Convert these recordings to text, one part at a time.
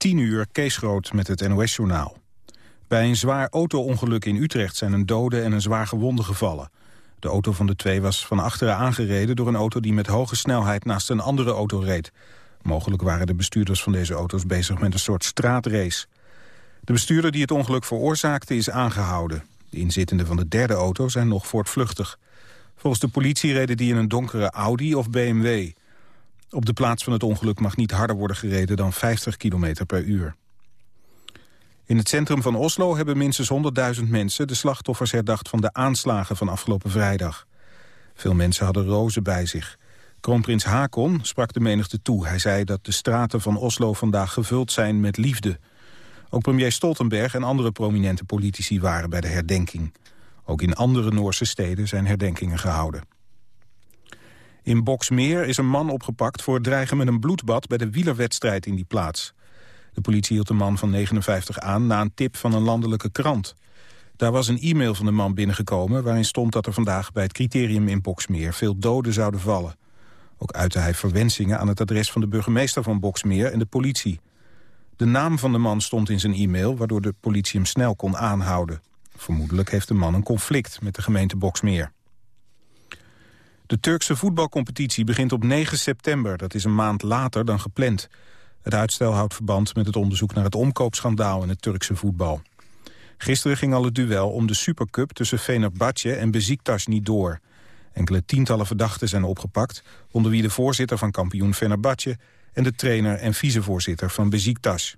10 uur Kees Groot met het NOS-journaal. Bij een zwaar auto-ongeluk in Utrecht zijn een dode en een zwaar gewonde gevallen. De auto van de twee was van achteren aangereden door een auto die met hoge snelheid naast een andere auto reed. Mogelijk waren de bestuurders van deze auto's bezig met een soort straatrace. De bestuurder die het ongeluk veroorzaakte is aangehouden. De inzittenden van de derde auto zijn nog voortvluchtig. Volgens de politie reden die in een donkere Audi of BMW. Op de plaats van het ongeluk mag niet harder worden gereden dan 50 km per uur. In het centrum van Oslo hebben minstens 100.000 mensen de slachtoffers herdacht van de aanslagen van afgelopen vrijdag. Veel mensen hadden rozen bij zich. Kroonprins Hakon sprak de menigte toe. Hij zei dat de straten van Oslo vandaag gevuld zijn met liefde. Ook premier Stoltenberg en andere prominente politici waren bij de herdenking. Ook in andere Noorse steden zijn herdenkingen gehouden. In Boksmeer is een man opgepakt voor het dreigen met een bloedbad... bij de wielerwedstrijd in die plaats. De politie hield de man van 59 aan na een tip van een landelijke krant. Daar was een e-mail van de man binnengekomen... waarin stond dat er vandaag bij het criterium in Boksmeer... veel doden zouden vallen. Ook uitte hij verwensingen aan het adres van de burgemeester van Boksmeer en de politie. De naam van de man stond in zijn e-mail... waardoor de politie hem snel kon aanhouden. Vermoedelijk heeft de man een conflict met de gemeente Boksmeer. De Turkse voetbalcompetitie begint op 9 september. Dat is een maand later dan gepland. Het uitstel houdt verband met het onderzoek naar het omkoopschandaal in het Turkse voetbal. Gisteren ging al het duel om de Supercup tussen Fenerbahce en Beziktas niet door. Enkele tientallen verdachten zijn opgepakt, onder wie de voorzitter van kampioen Fenerbahce en de trainer en vicevoorzitter van Beziktas.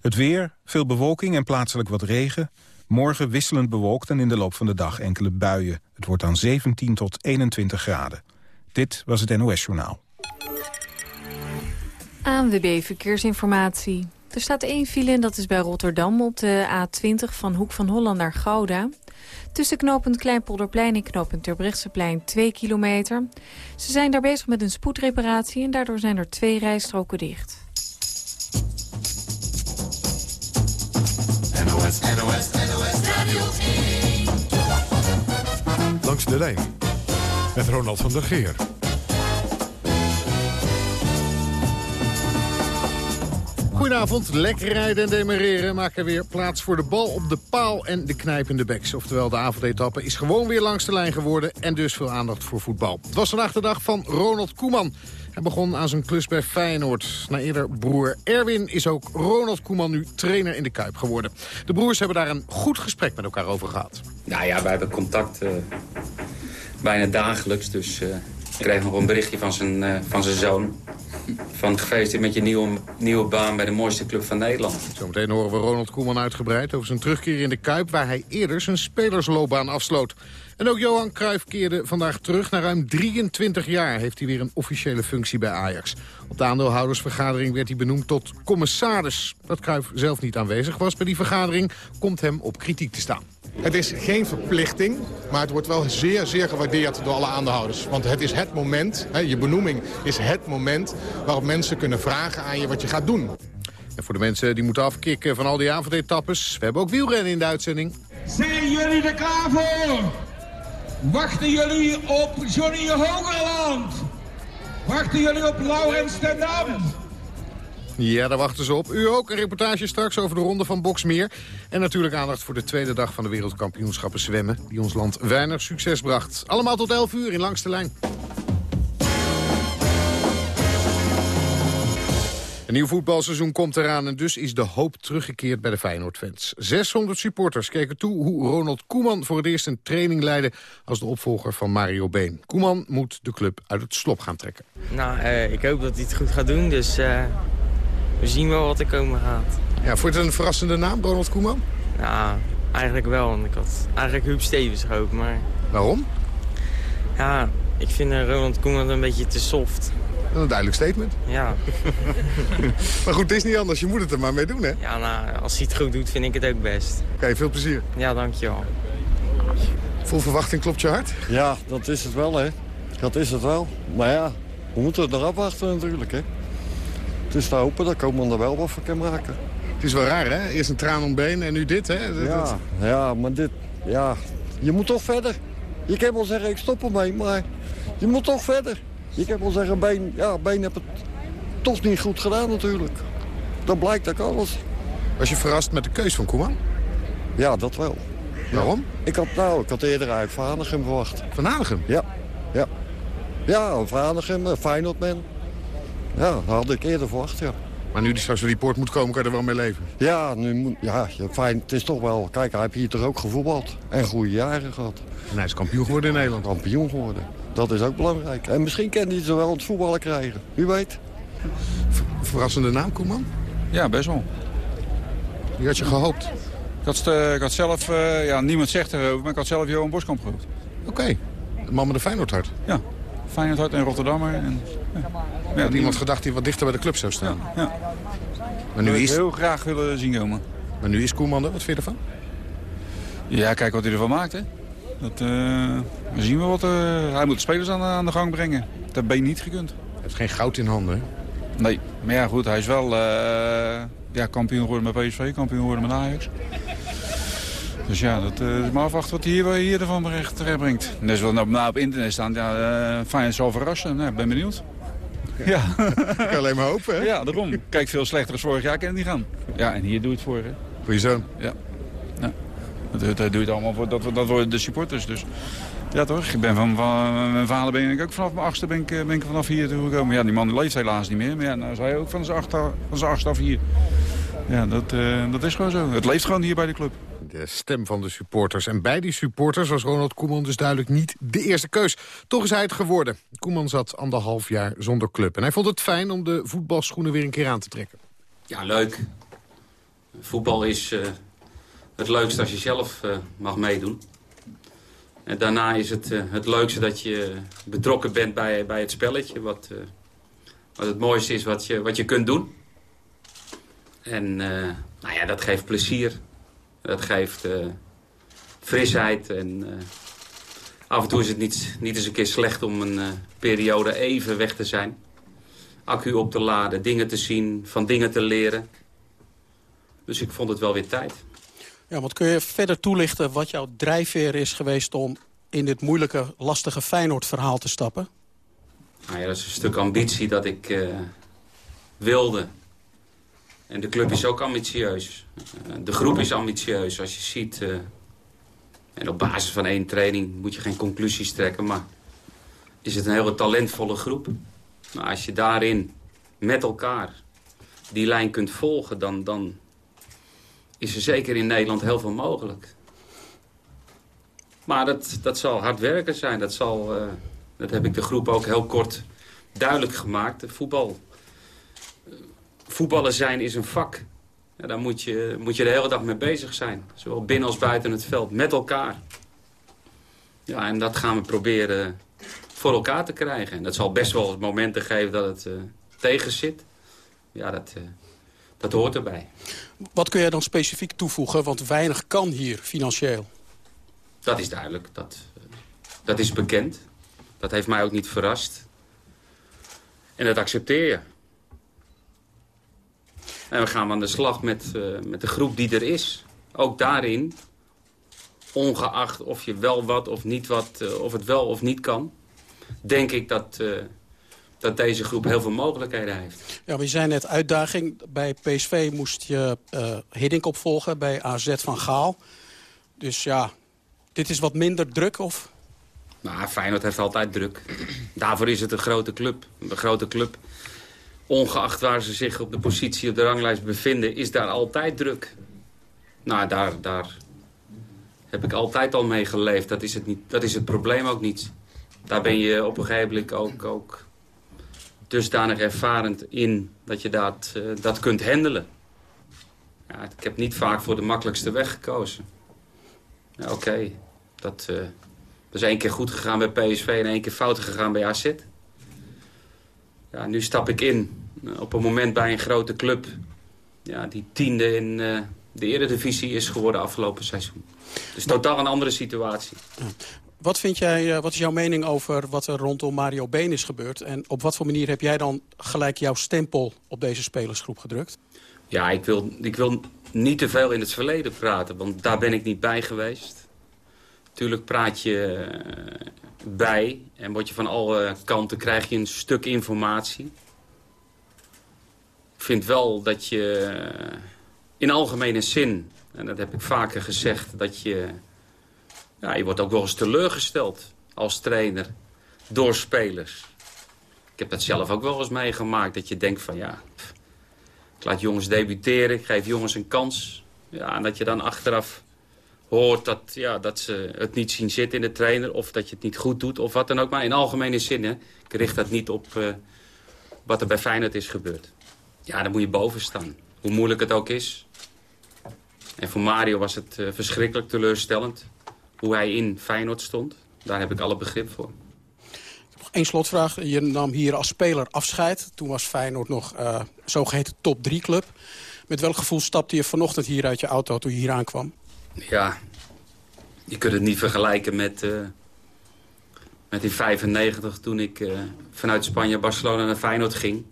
Het weer, veel bewolking en plaatselijk wat regen. Morgen wisselend bewolkt en in de loop van de dag enkele buien. Het wordt dan 17 tot 21 graden. Dit was het NOS Journaal. ANWB Verkeersinformatie. Er staat één file en dat is bij Rotterdam op de A20 van Hoek van Holland naar Gouda. Tussen knooppunt Kleinpolderplein en knooppunt Terbrechtseplein 2 kilometer. Ze zijn daar bezig met een spoedreparatie en daardoor zijn er twee rijstroken dicht. NOS, NOS, NOS Radio 1. Langs de lijn met Ronald van der Geer. Goedenavond, lekker rijden en demereren maken weer plaats voor de bal op de paal en de knijpende beks. Oftewel, de avondetappe is gewoon weer langs de lijn geworden en dus veel aandacht voor voetbal. Het was vandaag de dag van Ronald Koeman. Hij begon aan zijn klus bij Feyenoord. Na eerder broer Erwin is ook Ronald Koeman nu trainer in de Kuip geworden. De broers hebben daar een goed gesprek met elkaar over gehad. Nou ja, wij hebben contact uh, bijna dagelijks. Dus uh, ik kreeg nog een berichtje van zijn, uh, van zijn zoon. Van gefeliciteerd met je nieuwe, nieuwe baan bij de mooiste club van Nederland. Zometeen horen we Ronald Koeman uitgebreid over zijn terugkeer in de Kuip... waar hij eerder zijn spelersloopbaan afsloot. En ook Johan Cruijff keerde vandaag terug. Na ruim 23 jaar heeft hij weer een officiële functie bij Ajax. Op de aandeelhoudersvergadering werd hij benoemd tot commissaris. Dat Cruijff zelf niet aanwezig was bij die vergadering... komt hem op kritiek te staan. Het is geen verplichting, maar het wordt wel zeer, zeer gewaardeerd door alle aandeelhouders. Want het is het moment, hè, je benoeming is het moment waarop mensen kunnen vragen aan je wat je gaat doen. En voor de mensen die moeten afkicken van al die avondetappes... we hebben ook wielrennen in de uitzending. Zijn jullie er klaar voor? Wachten jullie op Johnny Hogerland? Wachten jullie op Laurens ten Dam? Ja, daar wachten ze op. U ook. Een reportage straks over de ronde van Boksmeer. En natuurlijk aandacht voor de tweede dag van de wereldkampioenschappen zwemmen... die ons land weinig succes bracht. Allemaal tot 11 uur in Langste Lijn. Een nieuw voetbalseizoen komt eraan en dus is de hoop teruggekeerd bij de Feyenoord-fans. 600 supporters keken toe hoe Ronald Koeman voor het eerst een training leidde als de opvolger van Mario Been. Koeman moet de club uit het slop gaan trekken. Nou, uh, ik hoop dat hij het goed gaat doen, dus uh, we zien wel wat er komen gaat. Ja, vond het een verrassende naam, Ronald Koeman? Ja, eigenlijk wel, want ik had eigenlijk Huub Stevens gehoopt, maar... Waarom? Ja, ik vind Ronald Koeman een beetje te soft. Een duidelijk statement. Ja. maar goed, het is niet anders. Je moet het er maar mee doen, hè? Ja, nou, als hij het goed doet, vind ik het ook best. Oké, veel plezier. Ja, dankjewel. Vol verwachting klopt je hart? Ja, dat is het wel, hè. Dat is het wel. Maar ja, we moeten het eraf wachten natuurlijk, hè. Het is te hopen dat Koeman er wel wat van kan maken. Het is wel raar, hè? Eerst een traan om been en nu dit, hè? Dat, ja, dat... ja, maar dit... Ja, je moet toch verder. Je kan wel zeggen, ik stop ermee, maar je moet toch verder. Je kan wel zeggen, Been, ja, Been heeft het toch niet goed gedaan natuurlijk. Dat blijkt ook alles. Was je verrast met de keus van Koeman? Ja, dat wel. Waarom? Ik had, nou, ik had eerder uit Van Hanegem verwacht. Van Hanegem? Ja, ja. Ja, Van Hanegem, uh, Feyenoordman. Ja, dat had ik eerder verwacht, ja. Maar nu die straks een report moet komen, kan je er wel mee leven? Ja, nu moet, ja, fijn. Het is toch wel... Kijk, hij heeft hier toch ook gevoetbald. En goede jaren gehad. En hij is kampioen geworden in Nederland. Kampioen geworden. Dat is ook belangrijk. En misschien kan hij zo wel het voetballen krijgen. Wie weet. verrassende naam, Koeman? Ja, best wel. Wie had je gehoopt? Ik had, uh, ik had zelf, uh, ja, niemand zegt erover, maar ik had zelf Johan Boskamp gehoopt. Oké, okay. de man met de Feyenoordhart. Ja, Feyenoordhart en Rotterdammer. En, ja. had iemand gedacht die wat dichter bij de club zou staan. Ja, ja. Maar nu is... heel graag willen zien komen. Maar nu is Koeman er, wat vind je ervan? Ja, kijk wat hij ervan maakt, hè. Dat, uh, we zien wel wat, hij moet de spelers aan, aan de gang brengen. Dat ben je niet gekund. Hij heeft geen goud in handen, hè? Nee, maar ja goed, hij is wel ja, kampioen geworden met PSV, kampioen geworden met Ajax. Dus ja, dat is maar afwachten wat hij hier, hier ervan terecht brengt. En dus wat nou, nou op internet staan, ja, fijn zal verrassen. Nou, ben benieuwd. Ja, ik kan alleen maar hopen, hè? Ja, daarom. Kijk, veel slechter als vorig jaar kan het niet gaan. Ja, en hier doe je het voor, hè? Voor je zoon? Ja. Dat, dat doe je allemaal voor, dat, dat worden de supporters, dus... Ja toch, ik ben van, van mijn vader ben ik ook vanaf mijn achtste ben ik, ben ik vanaf hier toe gekomen. Ja, die man leeft helaas niet meer, maar ja, nou is hij ook van zijn, achter, van zijn achtste af hier. Ja, dat, uh, dat is gewoon zo. Het leeft gewoon hier bij de club. De stem van de supporters. En bij die supporters was Ronald Koeman dus duidelijk niet de eerste keus. Toch is hij het geworden. Koeman zat anderhalf jaar zonder club. En hij vond het fijn om de voetbalschoenen weer een keer aan te trekken. Ja, leuk. Voetbal is uh, het leukste als je zelf uh, mag meedoen. En daarna is het uh, het leukste dat je betrokken bent bij, bij het spelletje. Wat, wat het mooiste is wat je, wat je kunt doen. En nou ja, dat geeft plezier. Dat geeft frisheid. En af en toe is het niet, niet eens een keer slecht om een periode even weg te zijn. Accu op te laden, dingen te zien, van dingen te leren. Dus ik vond het wel weer tijd. Ja, want kun je verder toelichten wat jouw drijfveer is geweest... om in dit moeilijke, lastige Feyenoord-verhaal te stappen? Nou ja, dat is een stuk ambitie dat ik wilde. En de club is ook ambitieus. De groep is ambitieus. Als je ziet... Uh, en op basis van één training moet je geen conclusies trekken. Maar is het een hele talentvolle groep. Maar als je daarin met elkaar die lijn kunt volgen... dan, dan is er zeker in Nederland heel veel mogelijk. Maar dat, dat zal hard werken zijn. Dat, zal, uh, dat heb ik de groep ook heel kort duidelijk gemaakt. Voetbal voetballen zijn is een vak. Ja, daar moet je, moet je de hele dag mee bezig zijn. Zowel binnen als buiten het veld, met elkaar. Ja, en dat gaan we proberen voor elkaar te krijgen. En dat zal best wel momenten geven dat het uh, tegen zit. Ja, dat, uh, dat hoort erbij. Wat kun je dan specifiek toevoegen? Want weinig kan hier financieel. Dat is duidelijk. Dat, uh, dat is bekend. Dat heeft mij ook niet verrast. En dat accepteer je. En we gaan aan de slag met, uh, met de groep die er is. Ook daarin, ongeacht of je wel wat of niet wat, uh, of het wel of niet kan... denk ik dat, uh, dat deze groep heel veel mogelijkheden heeft. Ja, je zei net uitdaging. Bij PSV moest je Hiddink opvolgen, bij AZ van Gaal. Dus ja, dit is wat minder druk, of... Nou, Feyenoord heeft altijd druk. Daarvoor is het een grote club. Een grote club ongeacht waar ze zich op de positie op de ranglijst bevinden, is daar altijd druk. Nou, daar, daar heb ik altijd al mee geleefd. Dat is het, niet, dat is het probleem ook niet. Daar ben je op een gegeven moment ook, ook dusdanig ervarend in dat je dat, uh, dat kunt handelen. Ja, ik heb niet vaak voor de makkelijkste weg gekozen. Ja, Oké, dat, uh, is één keer goed gegaan bij PSV en één keer fout gegaan bij AZ ja, nu stap ik in eh, op een moment bij een grote club... Ja, die tiende in uh, de eredivisie is geworden afgelopen seizoen. Dus totaal een andere situatie. Wat, vind jij, uh, wat is jouw mening over wat er rondom Mario Been is gebeurd? En op wat voor manier heb jij dan gelijk jouw stempel op deze spelersgroep gedrukt? Ja, ik wil, ik wil niet te veel in het verleden praten, want daar ben ik niet bij geweest. Tuurlijk praat je bij. En word je van alle kanten krijg je een stuk informatie. Ik vind wel dat je eh, in algemene zin... en dat heb ik vaker gezegd, dat je... Ja, je wordt ook wel eens teleurgesteld als trainer door spelers. Ik heb dat zelf ook wel eens meegemaakt. Dat je denkt van ja, ik laat jongens debuteren. Ik geef jongens een kans. Ja, en dat je dan achteraf hoort dat, ja, dat ze het niet zien zitten in de trainer... of dat je het niet goed doet of wat dan ook. Maar in algemene zin, hè, ik richt dat niet op uh, wat er bij Feyenoord is gebeurd. Ja, dan moet je boven staan. Hoe moeilijk het ook is. En voor Mario was het uh, verschrikkelijk teleurstellend... hoe hij in Feyenoord stond. Daar heb ik alle begrip voor. Eén slotvraag. Je nam hier als speler afscheid. Toen was Feyenoord nog uh, zogeheten top 3 club. Met welk gevoel stapte je vanochtend hier uit je auto toen je hier aankwam? Ja, je kunt het niet vergelijken met, uh, met in 95 toen ik uh, vanuit Spanje Barcelona naar Feyenoord ging.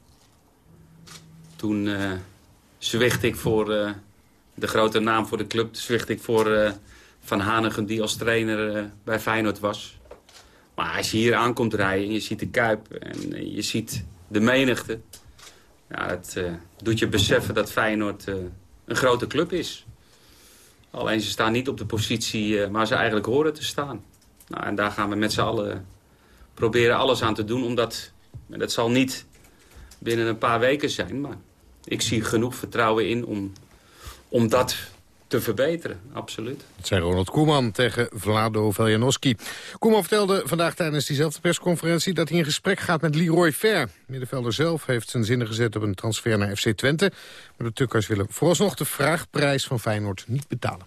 Toen zwicht ik voor de grote naam voor de club. Zwicht ik voor Van Hanegem die als trainer bij Feyenoord was. Maar als je hier aankomt rijden en je ziet de Kuip en je ziet de menigte... Ja, het uh, doet je beseffen dat Feyenoord een grote club is. Alleen ze staan niet op de positie waar ze eigenlijk horen te staan. Nou, en daar gaan we met z'n allen proberen alles aan te doen. Omdat, dat zal niet binnen een paar weken zijn... maar ik zie genoeg vertrouwen in om, om dat te verbeteren, absoluut. Dat zei Ronald Koeman tegen Vlado Veljanowski. Koeman vertelde vandaag tijdens diezelfde persconferentie... dat hij in gesprek gaat met Leroy Fair. Middenvelder zelf heeft zijn zinnen gezet op een transfer naar FC Twente. Maar de Tukkers willen vooralsnog de vraagprijs van Feyenoord niet betalen.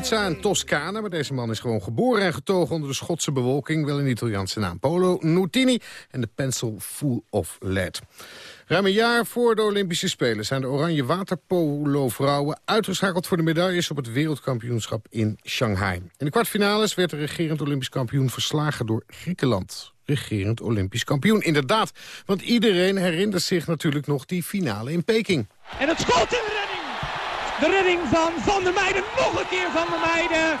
Pizza en Toscane... maar deze man is gewoon geboren en getogen onder de Schotse bewolking... wel een Italiaanse naam, Polo Nutini en de pencil full of lead. Ruim een jaar voor de Olympische Spelen zijn de oranje waterpolo-vrouwen... uitgeschakeld voor de medailles op het wereldkampioenschap in Shanghai. In de kwartfinales werd de regerend Olympisch kampioen verslagen door Griekenland. Regerend Olympisch kampioen, inderdaad. Want iedereen herinnert zich natuurlijk nog die finale in Peking. En het schot in de. De redding van Van der Meijden. Nog een keer Van der Meijden.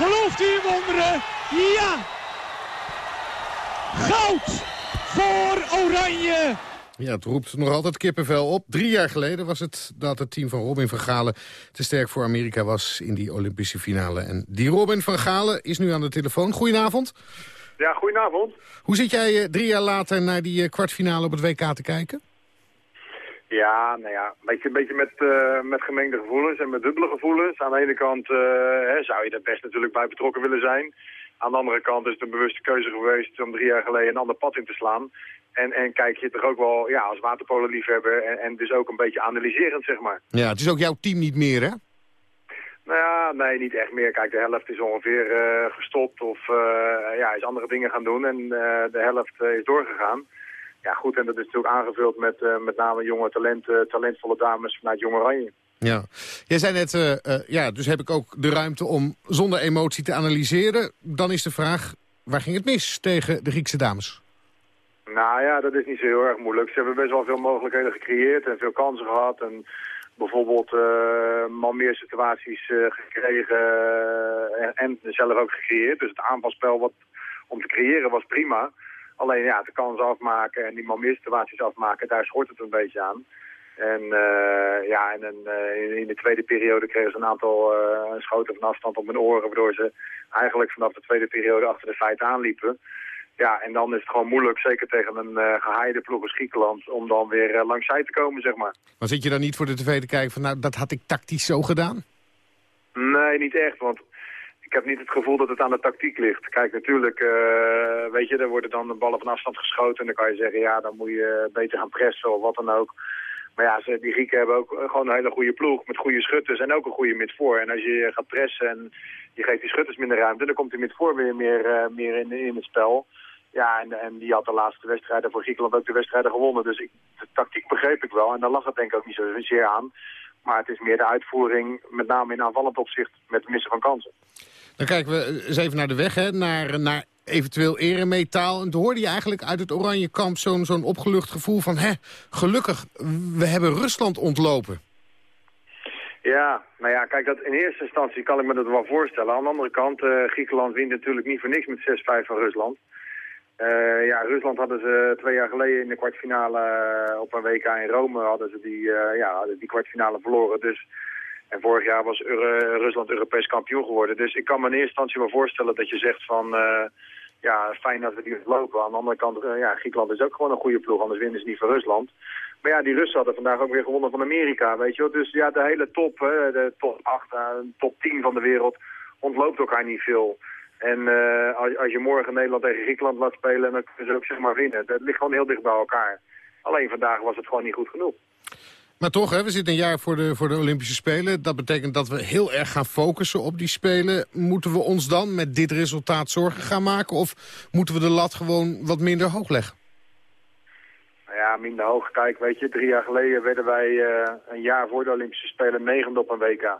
Gelooft u in wonderen? Ja. Goud voor Oranje. Ja, het roept nog altijd kippenvel op. Drie jaar geleden was het dat het team van Robin van Galen... te sterk voor Amerika was in die Olympische finale. En die Robin van Galen is nu aan de telefoon. Goedenavond. Ja, goedenavond. Hoe zit jij eh, drie jaar later naar die eh, kwartfinale op het WK te kijken? Ja, nou ja, een beetje, een beetje met, eh, met gemengde gevoelens en met dubbele gevoelens. Aan de ene kant eh, hè, zou je er best natuurlijk bij betrokken willen zijn. Aan de andere kant is het een bewuste keuze geweest om drie jaar geleden een ander pad in te slaan. En, en kijk je toch ook wel ja, als waterpolenliefhebber en, en dus ook een beetje analyserend, zeg maar. Ja, het is ook jouw team niet meer, hè? Nou ja, nee, niet echt meer. Kijk, de helft is ongeveer eh, gestopt of ja, is andere dingen gaan doen en de helft is doorgegaan. Ja, goed, en dat is natuurlijk aangevuld met eh, met name jonge talenten, talentvolle dames vanuit Jong Oranje. Ja. Jij zei net, eh, eh, ja, dus heb ik ook de ruimte om zonder emotie te analyseren. Dan is de vraag, waar ging het mis tegen de Griekse dames? Nou ja, dat is niet zo heel erg moeilijk. Ze hebben best wel veel mogelijkheden gecreëerd en veel kansen gehad. En bijvoorbeeld eh mal meer situaties eh, gekregen eh, en, en zelf ook gecreëerd. Dus het aanvalspel wat, om te creëren was prima. Alleen ja, de kansen afmaken en die mal meer situaties afmaken, daar schort het een beetje aan. En eh, ja, en, eh, in, de tweede periode kregen ze een aantal eh, schoten van afstand op hun oren, waardoor ze eigenlijk vanaf de tweede periode achter de feiten aanliepen. Ja, en dan is het gewoon moeilijk, zeker tegen een gehaaide ploeg als Griekenland, om dan weer langs zij te komen, zeg maar. Maar zit je dan niet voor de tv te kijken van, nou, dat had ik tactisch zo gedaan? Nee, niet echt, want heb niet het gevoel dat het aan de tactiek ligt. Kijk, natuurlijk, eh, weet je, er worden dan de ballen van afstand geschoten en dan kan je zeggen, ja, dan moet je beter gaan pressen of wat dan ook. Maar ja, ze, die Grieken hebben ook eh, gewoon een hele goede ploeg met goede schutters en ook een goede midvoor. En als je gaat pressen en je geeft die schutters minder ruimte, dan komt die midvoor weer meer, eh, meer in, in het spel. Ja, en, en die had de laatste wedstrijden voor Griekenland ook de wedstrijden gewonnen. Dus ik, de tactiek begreep ik wel en daar lag het denk ik ook niet zozeer aan. Maar het is meer de uitvoering, met name in aanvallend opzicht, met het missen van kansen. Dan kijken we eens even naar de weg, hè, naar, naar eventueel eremetaal. En toen hoorde je eigenlijk uit het oranje kamp zo'n zo'n opgelucht gevoel van... hè, gelukkig, we hebben Rusland ontlopen. Ja, nou ja, kijk, dat in eerste instantie kan ik me dat wel voorstellen. Aan de andere kant, eh, Griekenland wint natuurlijk niet voor niks met 6-5 van Rusland. Eh, ja, Rusland hadden ze twee jaar geleden in de kwartfinale eh, op een WK in Rome hadden ze die, eh, ja, die kwartfinale verloren. Dus, en vorig jaar was Rusland Europees kampioen geworden. Dus ik kan me in eerste instantie wel voorstellen dat je zegt van... ja, fijn dat we die lopen. Aan de andere kant, ja, Griekenland is ook gewoon een goede ploeg, anders winnen ze niet van Rusland. Maar ja, die Russen hadden vandaag ook weer gewonnen van Amerika, weet je wel. Dus ja, de hele top, hè, de top 8, eh, top 10 van de wereld, ontloopt elkaar niet veel. En eh, als, als je morgen Nederland tegen Griekenland laat spelen, dan kunnen ze ook zeg maar winnen. Dat ligt gewoon heel dicht bij elkaar. Alleen vandaag was het gewoon niet goed genoeg. Maar toch, hè, we zitten een jaar voor de, voor de Olympische Spelen. Dat betekent dat we heel erg gaan focussen op die Spelen. Moeten we ons dan met dit resultaat zorgen gaan maken? Of moeten we de lat gewoon wat minder hoog leggen? Nou ja, minder hoog. Kijk, weet je, drie jaar geleden werden wij eh, een jaar voor de Olympische Spelen negende op een WK.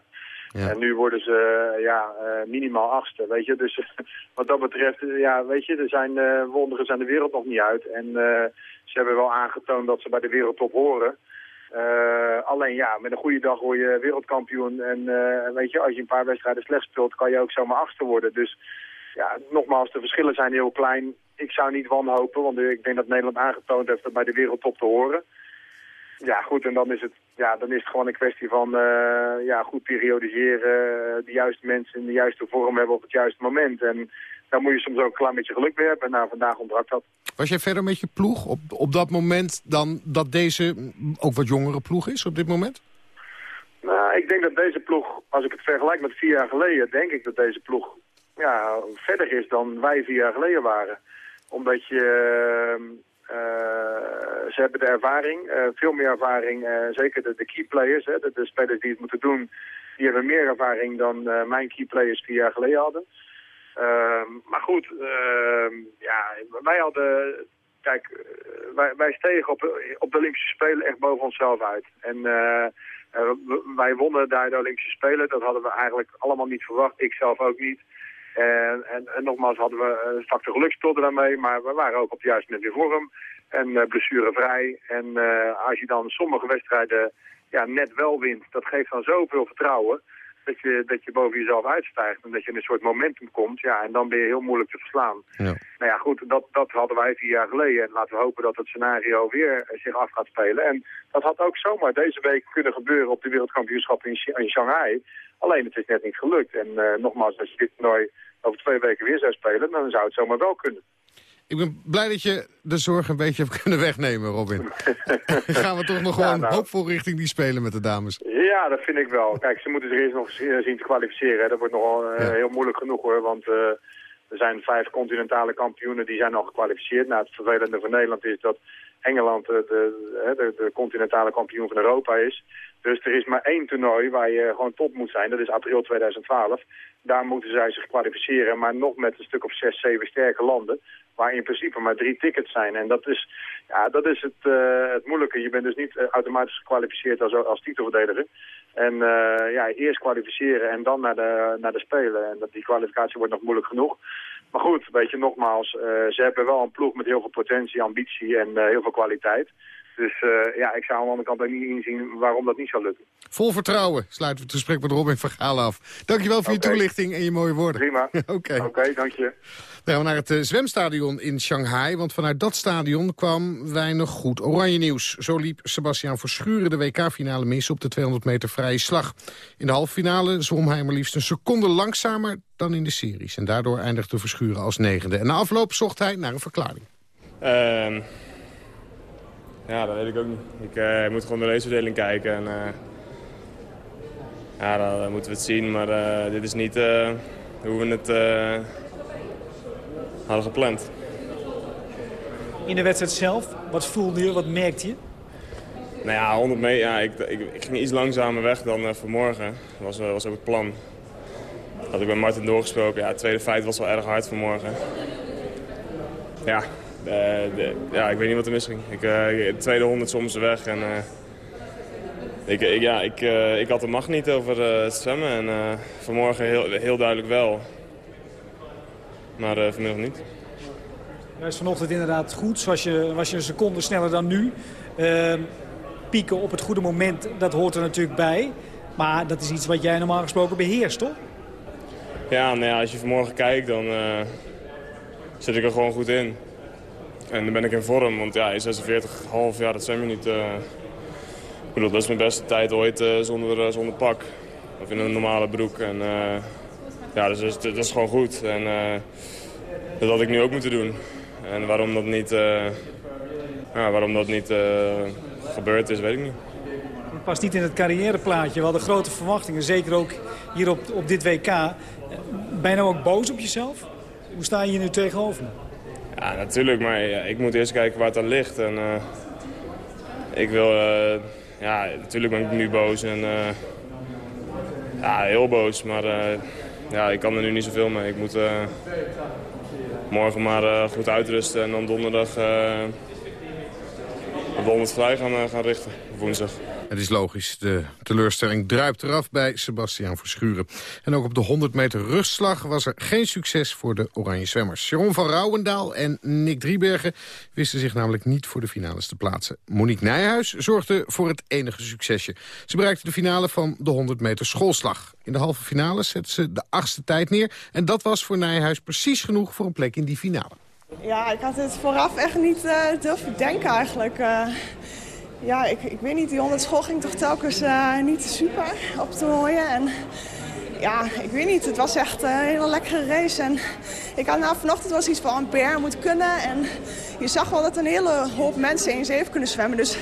En nu worden ze eh, ja, eh, minimaal achtste, weet je. Dus wat dat betreft, eh, ja, weet je, er zijn wonderen zijn de wereld nog niet uit. En ze hebben wel aangetoond dat ze bij de wereldtop horen. Alleen ja, met een goede dag word je wereldkampioen. En weet je, als je een paar wedstrijden slecht speelt, kan je ook zomaar achtste worden. Dus ja, nogmaals, de verschillen zijn heel klein. Ik zou niet wanhopen, want ik denk dat Nederland aangetoond heeft dat bij de wereldtop te horen. Ja, goed, en dan is het, ja, dan is het gewoon een kwestie van eh, ja, goed periodiseren, de juiste mensen in de juiste vorm hebben op het juiste moment. En dan moet je soms ook een klein beetje geluk weer hebben. En nou, vandaag ontbrak dat. Was jij verder met je ploeg op, op dat moment dan dat deze ook wat jongere ploeg is op dit moment? Nou, ik denk dat deze ploeg, als ik het vergelijk met vier jaar geleden, denk ik dat deze ploeg ja, verder is dan wij vier jaar geleden waren. Omdat je, eh, eh, ze hebben de ervaring, eh, veel meer ervaring, eh, zeker de, key players, hè, de, de spelers die het moeten doen, die hebben meer ervaring dan eh, mijn key players vier jaar geleden hadden. Ehm, maar goed, ehm, ja, wij hadden, kijk, eh, wij, wij stegen op, op de Olympische Spelen echt boven onszelf uit. En eh, eh, wij wonnen daar de Olympische Spelen, dat hadden we eigenlijk allemaal niet verwacht, ik zelf ook niet. En, en, en nogmaals hadden we een factor geluk speelde daarmee, maar we waren ook op het juiste moment in vorm. En eh, blessurevrij. En eh, als je dan sommige wedstrijden ja, net wel wint, dat geeft dan zoveel vertrouwen dat je, dat je boven jezelf uitstijgt en dat je in een soort momentum komt. Ja, en dan ben je heel moeilijk te verslaan. Ja. Nou ja, goed, dat, dat hadden wij vier jaar geleden. En laten we hopen dat het scenario weer eh, zich af gaat spelen. En dat had ook zomaar deze week kunnen gebeuren op de wereldkampioenschap in Shanghai. Alleen het is net niet gelukt. En eh, nogmaals, als je dit toernooi over twee weken weer zou spelen, dan zou het zomaar wel kunnen. Ik ben blij dat je de zorg een beetje hebt kunnen wegnemen, Robin. Gaan we toch nog gewoon nou. hoopvol richting die spelen met de dames. Ja, dat vind ik wel. Kijk, ze moeten zich eerst nog zien te kwalificeren. hè. Dat wordt nogal eh, heel moeilijk genoeg hoor, want eh, er zijn vijf continentale kampioenen die zijn al gekwalificeerd. Nou, het vervelende voor Nederland is dat Engeland de, de continentale kampioen van Europa is. Dus er is maar één toernooi waar je gewoon top moet zijn. Dat is april 2012. Daar moeten zij zich kwalificeren, maar nog met een stuk of zes, zeven sterke landen. Waar in principe maar drie tickets zijn. En dat is, ja, dat is het, eh, het moeilijke. Je bent dus niet eh, automatisch gekwalificeerd als, als titelverdediger. En eh, ja, eerst kwalificeren en dan naar de, naar de Spelen. En dat, die kwalificatie wordt nog moeilijk genoeg. Maar goed, weet je, nogmaals, ze hebben wel een ploeg met heel veel potentie, ambitie en heel veel kwaliteit. Dus eh, ja, ik zou aan de andere kant ook niet inzien waarom dat niet zou lukken. Vol vertrouwen sluiten we het gesprek met Robin van Gaal af. Dankjewel voor je toelichting en je mooie woorden. Prima. Oké. Oké, dank je. Dan gaan we naar het eh, zwemstadion in Shanghai. Want vanuit dat stadion kwam weinig goed oranje nieuws. Zo liep Sebastiaan Verschuren de WK-finale mis op de 200 meter vrije slag. In de halve finale zwom hij maar liefst een seconde langzamer dan in de series. En daardoor eindigde Verschuren als negende. En na afloop zocht hij naar een verklaring. Ehm, ja, dat weet ik ook niet. Ik eh, moet gewoon de raceverdeling kijken. En, eh, ja, dan, dan moeten we het zien. Maar eh, dit is niet hoe we het hadden gepland. In de wedstrijd zelf, wat voelde je, wat merkte je? Nou ja, 100 meter. Ja, ik, ik, ik ging iets langzamer weg dan vanmorgen. Dat was, was ook het plan. Had ik met Martin doorgesproken. Ja, het tweede feit was wel erg hard vanmorgen. Ja, de, de- ja ik weet niet wat er misging. Ik, eh, de tweede 100 soms weg. En, eh, ik, ik, ja, ik, eh, ik had de macht niet over eh, het zwemmen. En eh, vanmorgen heel, heel duidelijk wel. Maar eh, vanmiddag niet. Dat is vanochtend inderdaad goed. Zoals je, was je een seconde sneller dan nu. Ehm, pieken op het goede moment, dat hoort er natuurlijk bij. Maar dat is iets wat jij normaal gesproken beheerst, toch? Ja, nou ja, als je vanmorgen kijkt, dan eh, zit ik er gewoon goed in. En dan ben ik in vorm, want ja, in 46,5 jaar, dat zijn we niet... eh, ik bedoel, dat is mijn beste tijd ooit eh, zonder, eh, zonder pak. Of in een normale broek. En, ja, dus dat is, dat is gewoon goed. En dat had ik nu ook moeten doen. En waarom dat niet, ja, waarom dat niet gebeurd is, weet ik niet. Past niet in het carrièreplaatje. We hadden grote verwachtingen, zeker ook hier op, op dit WK. Ben je nou ook boos op jezelf? Hoe sta je nu tegenover? Ja, natuurlijk, maar ik moet eerst kijken waar het aan ligt. En, eh, ik wil, eh, ja, natuurlijk ben ik nu boos en eh, ja, heel boos, maar ja, ik kan er nu niet zoveel mee. Ik moet morgen maar goed uitrusten en dan donderdag op 100 vrij gaan, gaan richten, woensdag. Het is logisch, de teleurstelling druipt eraf bij Sebastiaan Verschuren. En ook op de 100 meter rustslag was er geen succes voor de Oranje Zwemmers. Jeroen van Rouwendaal en Nick Driebergen wisten zich namelijk niet voor de finales te plaatsen. Monique Nijhuis zorgde voor het enige succesje. Ze bereikte de finale van de 100 meter schoolslag. In de halve finale zette ze de achtste tijd neer. En dat was voor Nijhuis precies genoeg voor een plek in die finale. Ja, ik had het vooraf echt niet uh, durven denken eigenlijk. Uh, ja, ik, ik weet niet, die 100 school ging toch telkens uh, niet super op toernooien. En ja, ik weet niet, het was echt een hele lekkere race. En ik had nou vanochtend was iets van Ampère moet kunnen. En je zag wel dat een hele hoop mensen 1-7 kunnen zwemmen. Dus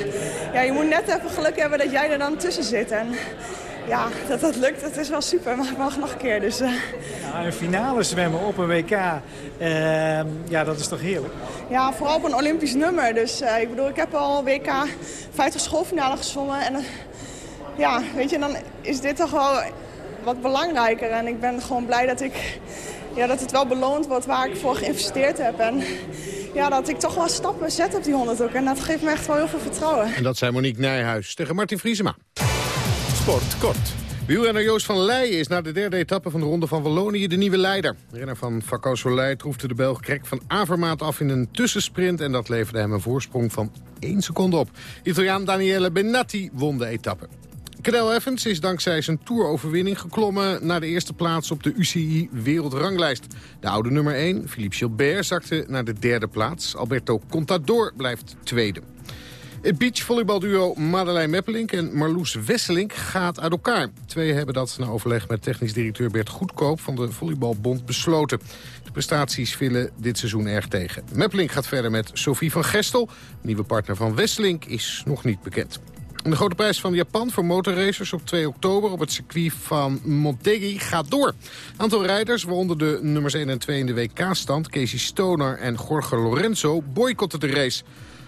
ja, je moet net even geluk hebben dat jij er dan tussen zit. En ja, dat dat lukt, dat is wel super. Maar ik mag nog een keer. Dus, uh... ja, een finale zwemmen op een WK, uh, ja, dat is toch heerlijk? Ja, vooral op een Olympisch nummer. Dus uh, ik bedoel, ik heb al WK 50 schoolfinale gezwommen. En ja, weet je, dan is dit toch wel wat belangrijker. En ik ben gewoon blij dat, ik, ja, dat het wel beloond wordt waar ik voor geïnvesteerd heb. En ja, dat ik toch wel stappen zet op die 100 ook. En dat geeft me echt wel heel veel vertrouwen. En dat zei Monique Nijhuis tegen Martin Vriesema. Sport kort. Wielrenner Joost van Leijen is na de derde etappe van de Ronde van Wallonië de nieuwe leider. De renner van Vakko Soleil troefde de Belg Krek van Avermaat af in een tussensprint... en dat leverde hem een voorsprong van 1 seconde op. Italiaan Daniele Benatti won de etappe. Cadel Evans is dankzij zijn toeroverwinning geklommen naar de eerste plaats op de UCI wereldranglijst. De oude nummer 1, Philippe Gilbert, zakte naar de derde plaats. Alberto Contador blijft tweede. Het beachvolleybalduo Madeleine Meppelink en Marloes Wesselink gaat uit elkaar. Twee hebben dat na overleg met technisch directeur Bert Goedkoop van de Volleybalbond besloten. De prestaties vielen dit seizoen erg tegen. Meppelink gaat verder met Sophie van Gestel. Nieuwe partner van Wesselink is nog niet bekend. De grote prijs van Japan voor motorracers op 2 oktober op het circuit van Montegi gaat door. Aantal rijders, waaronder de nummers 1 en 2 in de WK-stand... Casey Stoner en Jorge Lorenzo, boycotten de race.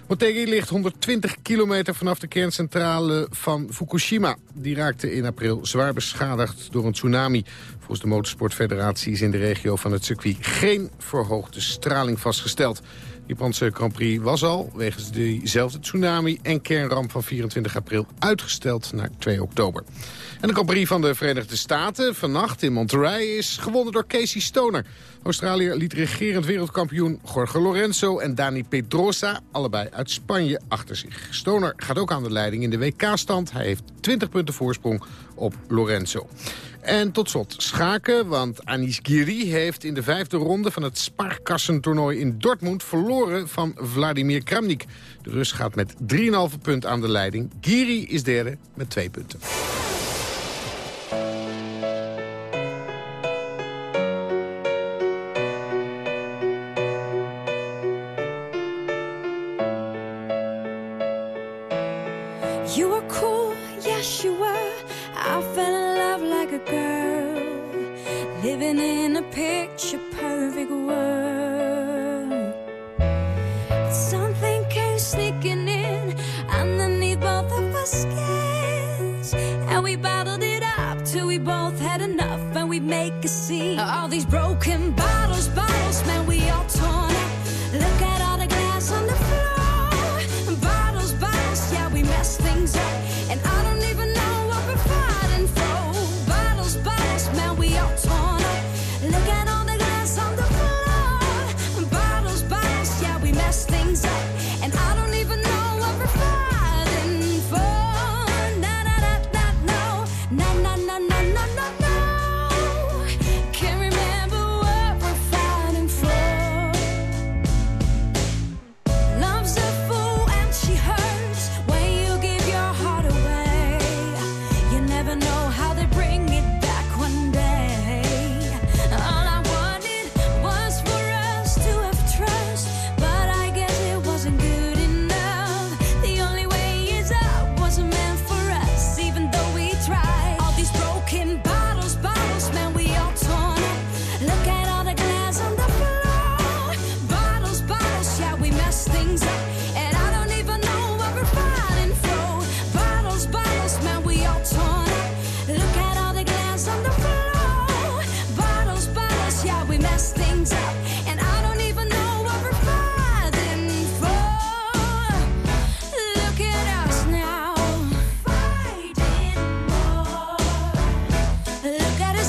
Motegi ligt 120 kilometer vanaf de kerncentrale van Fukushima. Die raakte in april zwaar beschadigd door een tsunami. Volgens de Motorsportfederatie is in de regio van het circuit geen verhoogde straling vastgesteld. Japanse Grand Prix was al, wegens diezelfde tsunami en kernramp van 24 april, uitgesteld naar 2 oktober. En de Grand Prix van de Verenigde Staten vannacht in Monterrey is gewonnen door Casey Stoner. Australië liet regerend wereldkampioen Jorge Lorenzo en Dani Pedrosa, allebei uit Spanje, achter zich. Stoner gaat ook aan de leiding in de WK-stand. Hij heeft 20 punten voorsprong op Lorenzo. En tot slot schaken, want Anis Giri heeft in de vijfde ronde van het Sparkassentoernooi in Dortmund verloren van Vladimir Kramnik. De Rus gaat met 3,5 punt aan de leiding. Giri is derde met 2 punten. You were cool, yes you were. I a girl, living in a picture perfect world. But something came sneaking in underneath both of our skins, and we bottled it up till we both had enough, and we make a scene. All these broken bottles,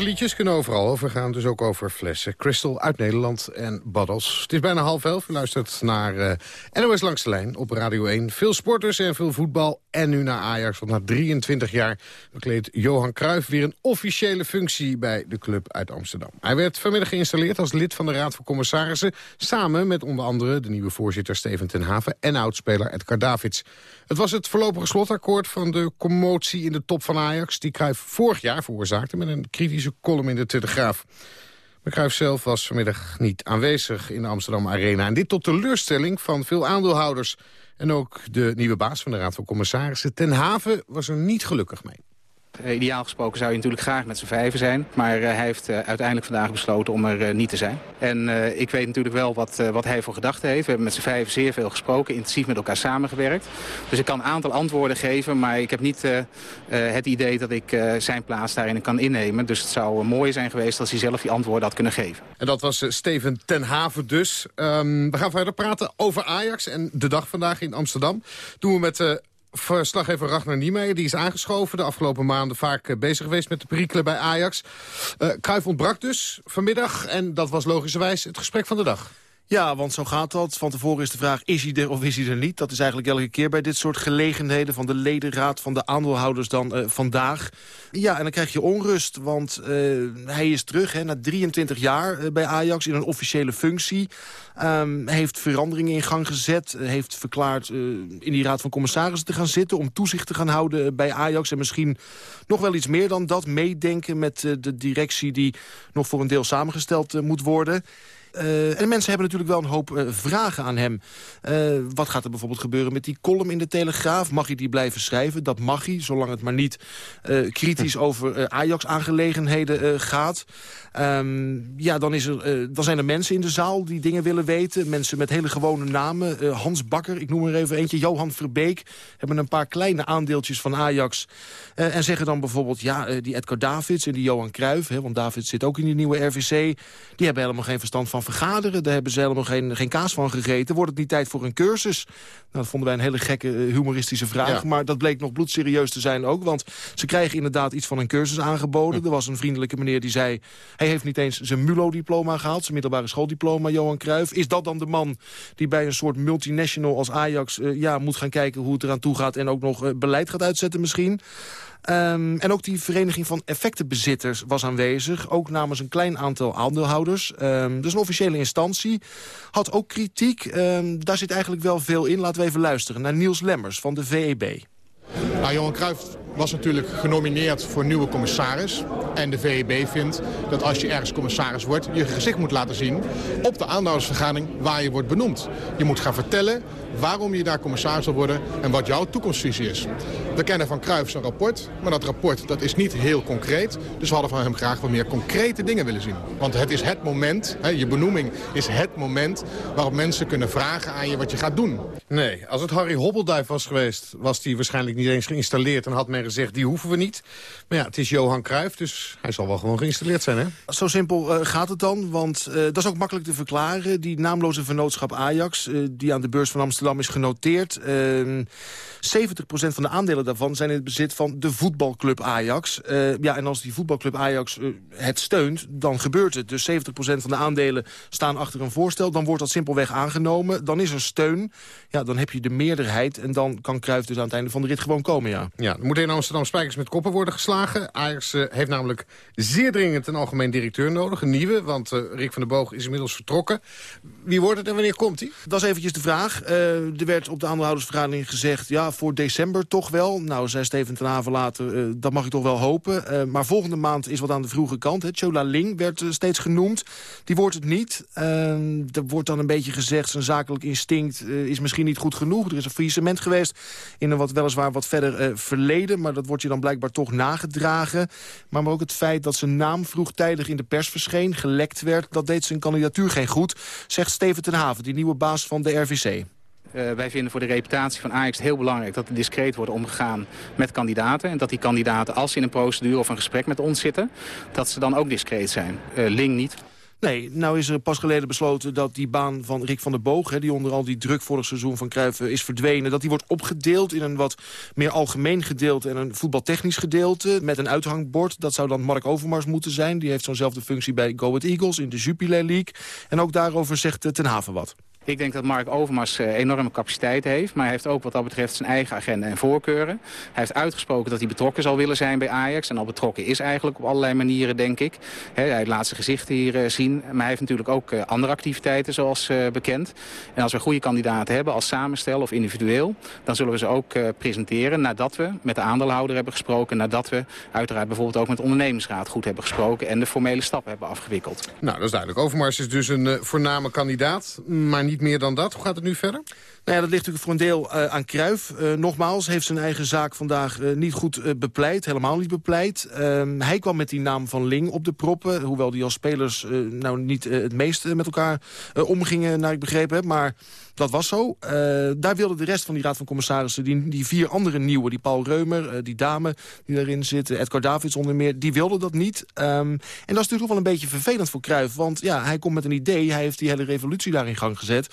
Liedjes kunnen overal overgaan, dus ook over flessen. Crystal uit Nederland en Baddels. Het is bijna half elf. U luistert naar eh NOS Langs de Lijn op Radio 1. Veel sporters en veel voetbal. En nu naar Ajax, want na 23 jaar bekleedt Johan Cruijff... weer een officiële functie bij de club uit Amsterdam. Hij werd vanmiddag geïnstalleerd als lid van de Raad van Commissarissen... samen met onder andere de nieuwe voorzitter Steven ten Haven... en oudspeler Edgar Davids. Het was het voorlopige slotakkoord van de commotie in de top van Ajax... die Cruijff vorig jaar veroorzaakte met een kritische column in de Telegraaf. Maar Cruijff zelf was vanmiddag niet aanwezig in de Amsterdam Arena. En dit tot teleurstelling van veel aandeelhouders. En ook de nieuwe baas van de Raad van Commissarissen, Ten Haven, was er niet gelukkig mee. Uh, ideaal gesproken zou je natuurlijk graag met z'n vijven zijn. Maar uh, hij heeft uh, uiteindelijk vandaag besloten om er niet te zijn. En ik weet natuurlijk wel wat, wat hij voor gedachten heeft. We hebben met z'n vijven zeer veel gesproken, intensief met elkaar samengewerkt. Dus ik kan een aantal antwoorden geven, maar ik heb niet het idee dat ik zijn plaats daarin kan innemen. Dus het zou mooi zijn geweest als hij zelf die antwoorden had kunnen geven. En dat was Steven ten Haven dus. Um, we gaan verder praten over Ajax en de dag vandaag in Amsterdam. Doen we met verslaggever Ragnar Niemeyer. Die is aangeschoven de afgelopen maanden vaak eh, bezig geweest met de perikelen bij Ajax. Uh, Cruijff ontbrak dus vanmiddag en dat was logischerwijs het gesprek van de dag. Ja, want zo gaat dat. Van tevoren is de vraag, is hij er of is hij er niet? Dat is eigenlijk elke keer bij dit soort gelegenheden... van de ledenraad van de aandeelhouders dan uh, vandaag. Ja, en dan krijg je onrust, want uh, hij is terug hè, na 23 jaar uh, bij Ajax... in een officiële functie. Um, heeft veranderingen in gang gezet. heeft verklaard in die raad van commissarissen te gaan zitten... om toezicht te gaan houden bij Ajax. En misschien nog wel iets meer dan dat. Meedenken met de directie die nog voor een deel samengesteld moet worden... Uh, en mensen hebben natuurlijk wel een hoop uh, vragen aan hem. Uh, wat gaat er bijvoorbeeld gebeuren met die column in de Telegraaf? Mag hij die blijven schrijven? Dat mag hij, zolang het maar niet kritisch over Ajax-aangelegenheden gaat. Um, ja, dan, is er, dan zijn er mensen in de zaal die dingen willen weten. Mensen met hele gewone namen. Hans Bakker, ik noem er even eentje. Johan Verbeek hebben een paar kleine aandeeltjes van Ajax. en zeggen dan bijvoorbeeld, ja, die Edgar Davids en die Johan Cruijff... Hè, want Davids zit ook in die nieuwe RVC... die hebben helemaal geen verstand van vergaderen. Daar hebben ze helemaal geen, geen kaas van gegeten. Wordt het niet tijd voor een cursus? Nou, dat vonden wij een hele gekke eh, humoristische vraag. Maar dat bleek nog bloedserieus te zijn ook. Want ze krijgen inderdaad iets van een cursus aangeboden. Er was een vriendelijke meneer die zei... hij heeft niet eens zijn MULO-diploma gehaald. Zijn middelbare schooldiploma, Johan Cruijff. Is dat dan de man die bij een soort multinational als Ajax... Uh, ja, moet gaan kijken hoe het eraan toe gaat... en ook nog uh, beleid gaat uitzetten misschien? Um, en ook die vereniging van effectenbezitters was aanwezig. Ook namens een klein aantal aandeelhouders. Um, dus een officiële instantie. Had ook kritiek. Um, daar zit eigenlijk wel veel in. Laten we even luisteren naar Niels Lemmers van de VEB. Nou, Johan Cruijff was natuurlijk genomineerd voor nieuwe commissaris. En de VEB vindt dat als je ergens commissaris wordt... je gezicht moet laten zien op de aandeelhoudersvergadering waar je wordt benoemd. Je moet gaan vertellen waarom je daar commissaris wil worden en wat jouw toekomstvisie is. We kennen van Cruijff zijn rapport, maar dat rapport dat is niet heel concreet. Dus we hadden van hem graag wat meer concrete dingen willen zien. Want het is het moment, hè, je benoeming is het moment waarop mensen kunnen vragen aan je wat je gaat doen. Nee, als het Harry Hobbelduif was geweest, was die waarschijnlijk niet eens geïnstalleerd en had men gezegd, die hoeven we niet. Maar ja, het is Johan Cruijff, dus hij zal wel gewoon geïnstalleerd zijn, hè? Zo simpel uh, gaat het dan, want uh, dat is ook makkelijk te verklaren. Die naamloze vennootschap Ajax, uh, die aan de beurs van Amsterdam is genoteerd. 70% ehm, van de aandelen daarvan zijn in het bezit van de voetbalclub Ajax. ja, en als die voetbalclub Ajax het steunt, dan gebeurt het. Dus 70% van de aandelen staan achter een voorstel. Dan wordt dat simpelweg aangenomen. Dan is er steun. Ja, dan heb je de meerderheid. En dan kan Cruijff dus aan het einde van de rit gewoon komen, ja. Ja, er moeten in Amsterdam spijkers met koppen worden geslagen. Ajax heeft namelijk zeer dringend een algemeen directeur nodig. Een nieuwe, want uh, Rick van der Boog is inmiddels vertrokken. Wie wordt het en wanneer komt hij? Dat is eventjes de vraag. Uh, er werd op de aandeelhoudersvergadering gezegd... ja, voor december toch wel. Nou, zei Steven ten Haven later, dat mag ik toch wel hopen. maar volgende maand is wat aan de vroege kant. Hè. Chola Ling werd steeds genoemd. Die wordt het niet. er wordt dan een beetje gezegd... zijn zakelijk instinct is misschien niet goed genoeg. Er is een faillissement geweest in een wat weliswaar wat verder verleden. Maar dat wordt je dan blijkbaar toch nagedragen. Maar ook het feit dat zijn naam vroegtijdig in de pers verscheen, gelekt werd... dat deed zijn kandidatuur geen goed, zegt Steven ten Haven, die nieuwe baas van de RVC. Uh, wij vinden voor de reputatie van Ajax heel belangrijk dat er discreet wordt omgegaan met kandidaten. En dat die kandidaten, als ze in een procedure of een gesprek met ons zitten, dat ze dan ook discreet zijn. Uh, Ling niet. Nee, nou is er pas geleden besloten dat die baan van Rick van der Boog... Hè, die onder al die druk vorig seizoen van Cruijff is verdwenen... dat die wordt opgedeeld in een wat meer algemeen gedeelte... en een voetbaltechnisch gedeelte met een uithangbord. Dat zou dan Mark Overmars moeten zijn. Die heeft zo'nzelfde functie bij Go Ahead Eagles in de Jupiler League. En ook daarover zegt Ten Haven wat. Ik denk dat Mark Overmars uh, enorme capaciteit heeft. Maar hij heeft ook wat dat betreft zijn eigen agenda en voorkeuren. Hij heeft uitgesproken dat hij betrokken zal willen zijn bij Ajax. En al betrokken is eigenlijk op allerlei manieren, denk ik. Hij laat zijn gezichten hier uh, zien. Maar hij heeft natuurlijk ook uh, andere activiteiten, zoals bekend. En als we goede kandidaten hebben, als samenstel of individueel... dan zullen we ze ook presenteren nadat we met de aandeelhouder hebben gesproken. Nadat we uiteraard bijvoorbeeld ook met de ondernemingsraad goed hebben gesproken... en de formele stappen hebben afgewikkeld. Nou, dat is duidelijk. Overmars is dus een voorname kandidaat, maar niet meer dan dat. Hoe gaat het nu verder? Nou ja, dat ligt natuurlijk voor een deel uh, aan Kruif. Uh, nogmaals, heeft zijn eigen zaak vandaag uh, niet goed bepleit. Helemaal niet bepleit. Ehm, hij kwam met die naam van Ling op de proppen. Hoewel die als spelers nou niet het meest met elkaar omgingen, naar ik begrepen heb. Maar dat was zo. daar wilde de rest van die Raad van Commissarissen... die, die vier andere nieuwe, die Paul Reumer, die dame die daarin zit... Edgar Davids onder meer, die wilden dat niet. Um, en dat is natuurlijk wel een beetje vervelend voor Kruif. Want ja, hij komt met een idee. Hij heeft die hele revolutie daar in gang gezet.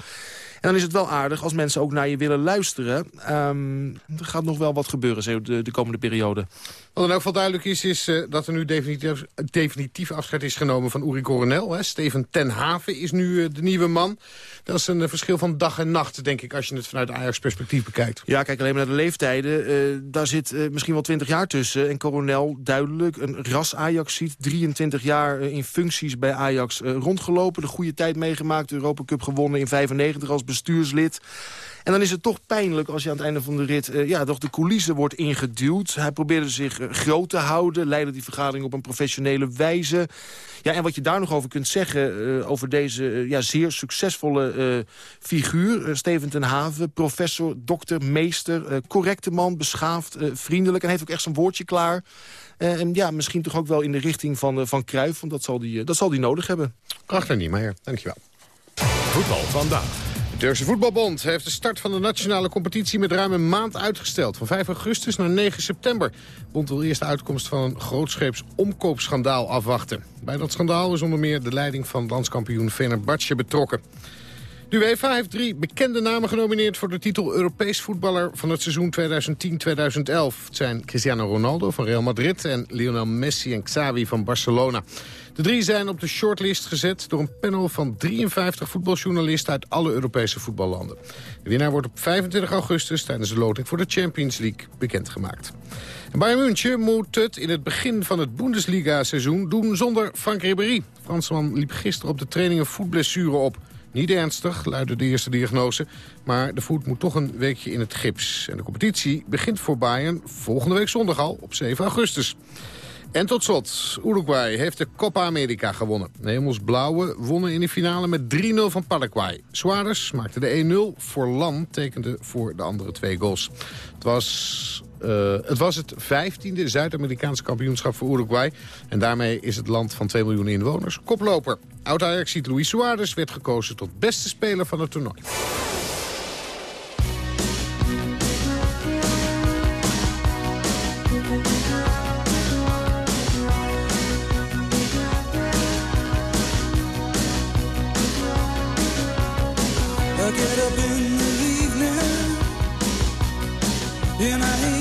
En dan is het wel aardig als mensen ook naar je willen luisteren. Um, er gaat nog wel wat gebeuren de, de komende periode. Wat dan ook wel duidelijk is, is uh, dat er nu definitief, definitief afscheid is genomen van Uri Coronel. Hè. Steven ten Haven is nu uh, de nieuwe man. Dat is een uh, verschil van dag en nacht, denk ik, als je het vanuit Ajax-perspectief bekijkt. Ja, kijk alleen maar naar de leeftijden. daar zit misschien wel 20 jaar tussen. En Coronel, duidelijk, een ras Ajax ziet. 23 jaar in functies bij Ajax rondgelopen. De goede tijd meegemaakt, de Europa Cup gewonnen in 95 als bestuurslid. En dan is het toch pijnlijk als je aan het einde van de rit... Uh, ja, toch de coulissen wordt ingeduwd. Hij probeerde zich uh, groot te houden, leidde die vergadering op een professionele wijze. Ja, en wat je daar nog over kunt zeggen, uh, over deze ja, zeer succesvolle figuur... Steven ten Haven, professor, dokter, meester, correcte man, beschaafd, vriendelijk... en heeft ook echt zijn woordje klaar... en ja, misschien toch ook wel in de richting van, van Cruijff, want dat zal die, dat zal die nodig hebben. Achter niet meer, dankjewel. Voetbal vandaag. Turkse Voetbalbond heeft de start van de nationale competitie met ruim een maand uitgesteld. Van 5 augustus naar 9 september. Bond wil eerst de uitkomst van een grootscheeps omkoopschandaal afwachten. Bij dat schandaal is onder meer de leiding van landskampioen Fenerbahce betrokken. De UEFA heeft drie bekende namen genomineerd voor de titel Europees voetballer van het seizoen 2010-2011. Het zijn Cristiano Ronaldo van Real Madrid en Lionel Messi en Xavi van Barcelona. De drie zijn op de shortlist gezet door een panel van 53 voetbaljournalisten uit alle Europese voetballanden. De winnaar wordt op 25 augustus tijdens de loting voor de Champions League bekendgemaakt. En Bayern München moet het in het begin van het Bundesliga-seizoen doen zonder Frank Ribéry. Fransman liep gisteren op de training een voetblessure op. Niet ernstig, luidde de eerste diagnose. Maar de voet moet toch een weekje in het gips. En de competitie begint voor Bayern volgende week zondag al op 7 augustus. En tot slot, Uruguay heeft de Copa America gewonnen. De hemelsblauwe wonnen in de finale met 3-0 van Paraguay. Suarez maakte de 1-0, voor Land tekende voor de andere twee goals. Het was uh, het was het 15e Zuid-Amerikaanse kampioenschap voor Uruguay. En daarmee is het land van 2 miljoen inwoners koploper. Oud-Ajaxiet Luis Suarez werd gekozen tot beste speler van het toernooi. Say you gotta stay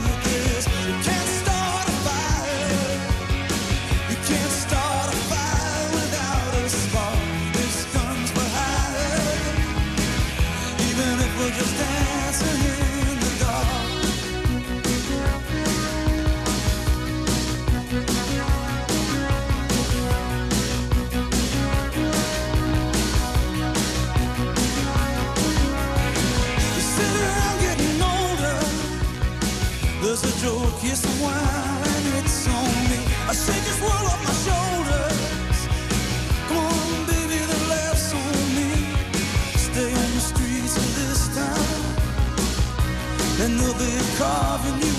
carving you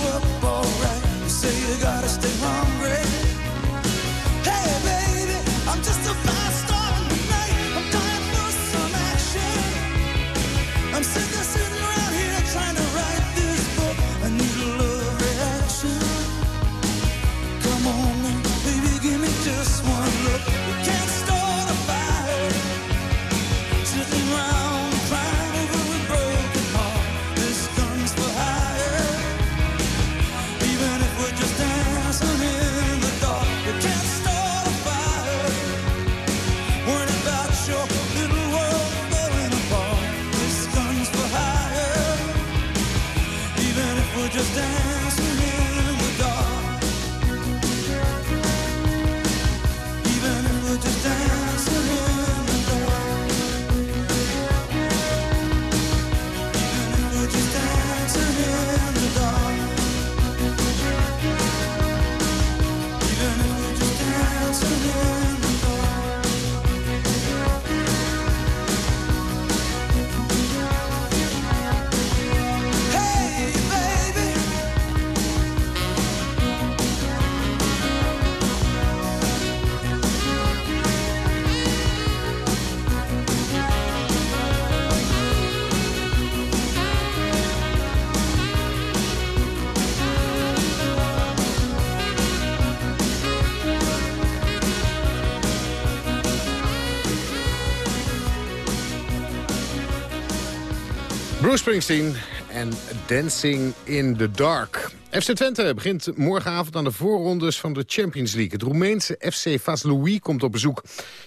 Bruce Springsteen en Dancing in the Dark. FC Twente begint morgenavond aan de voorrondes van de Champions League. Het Roemeense FC Vaslui komt op bezoek.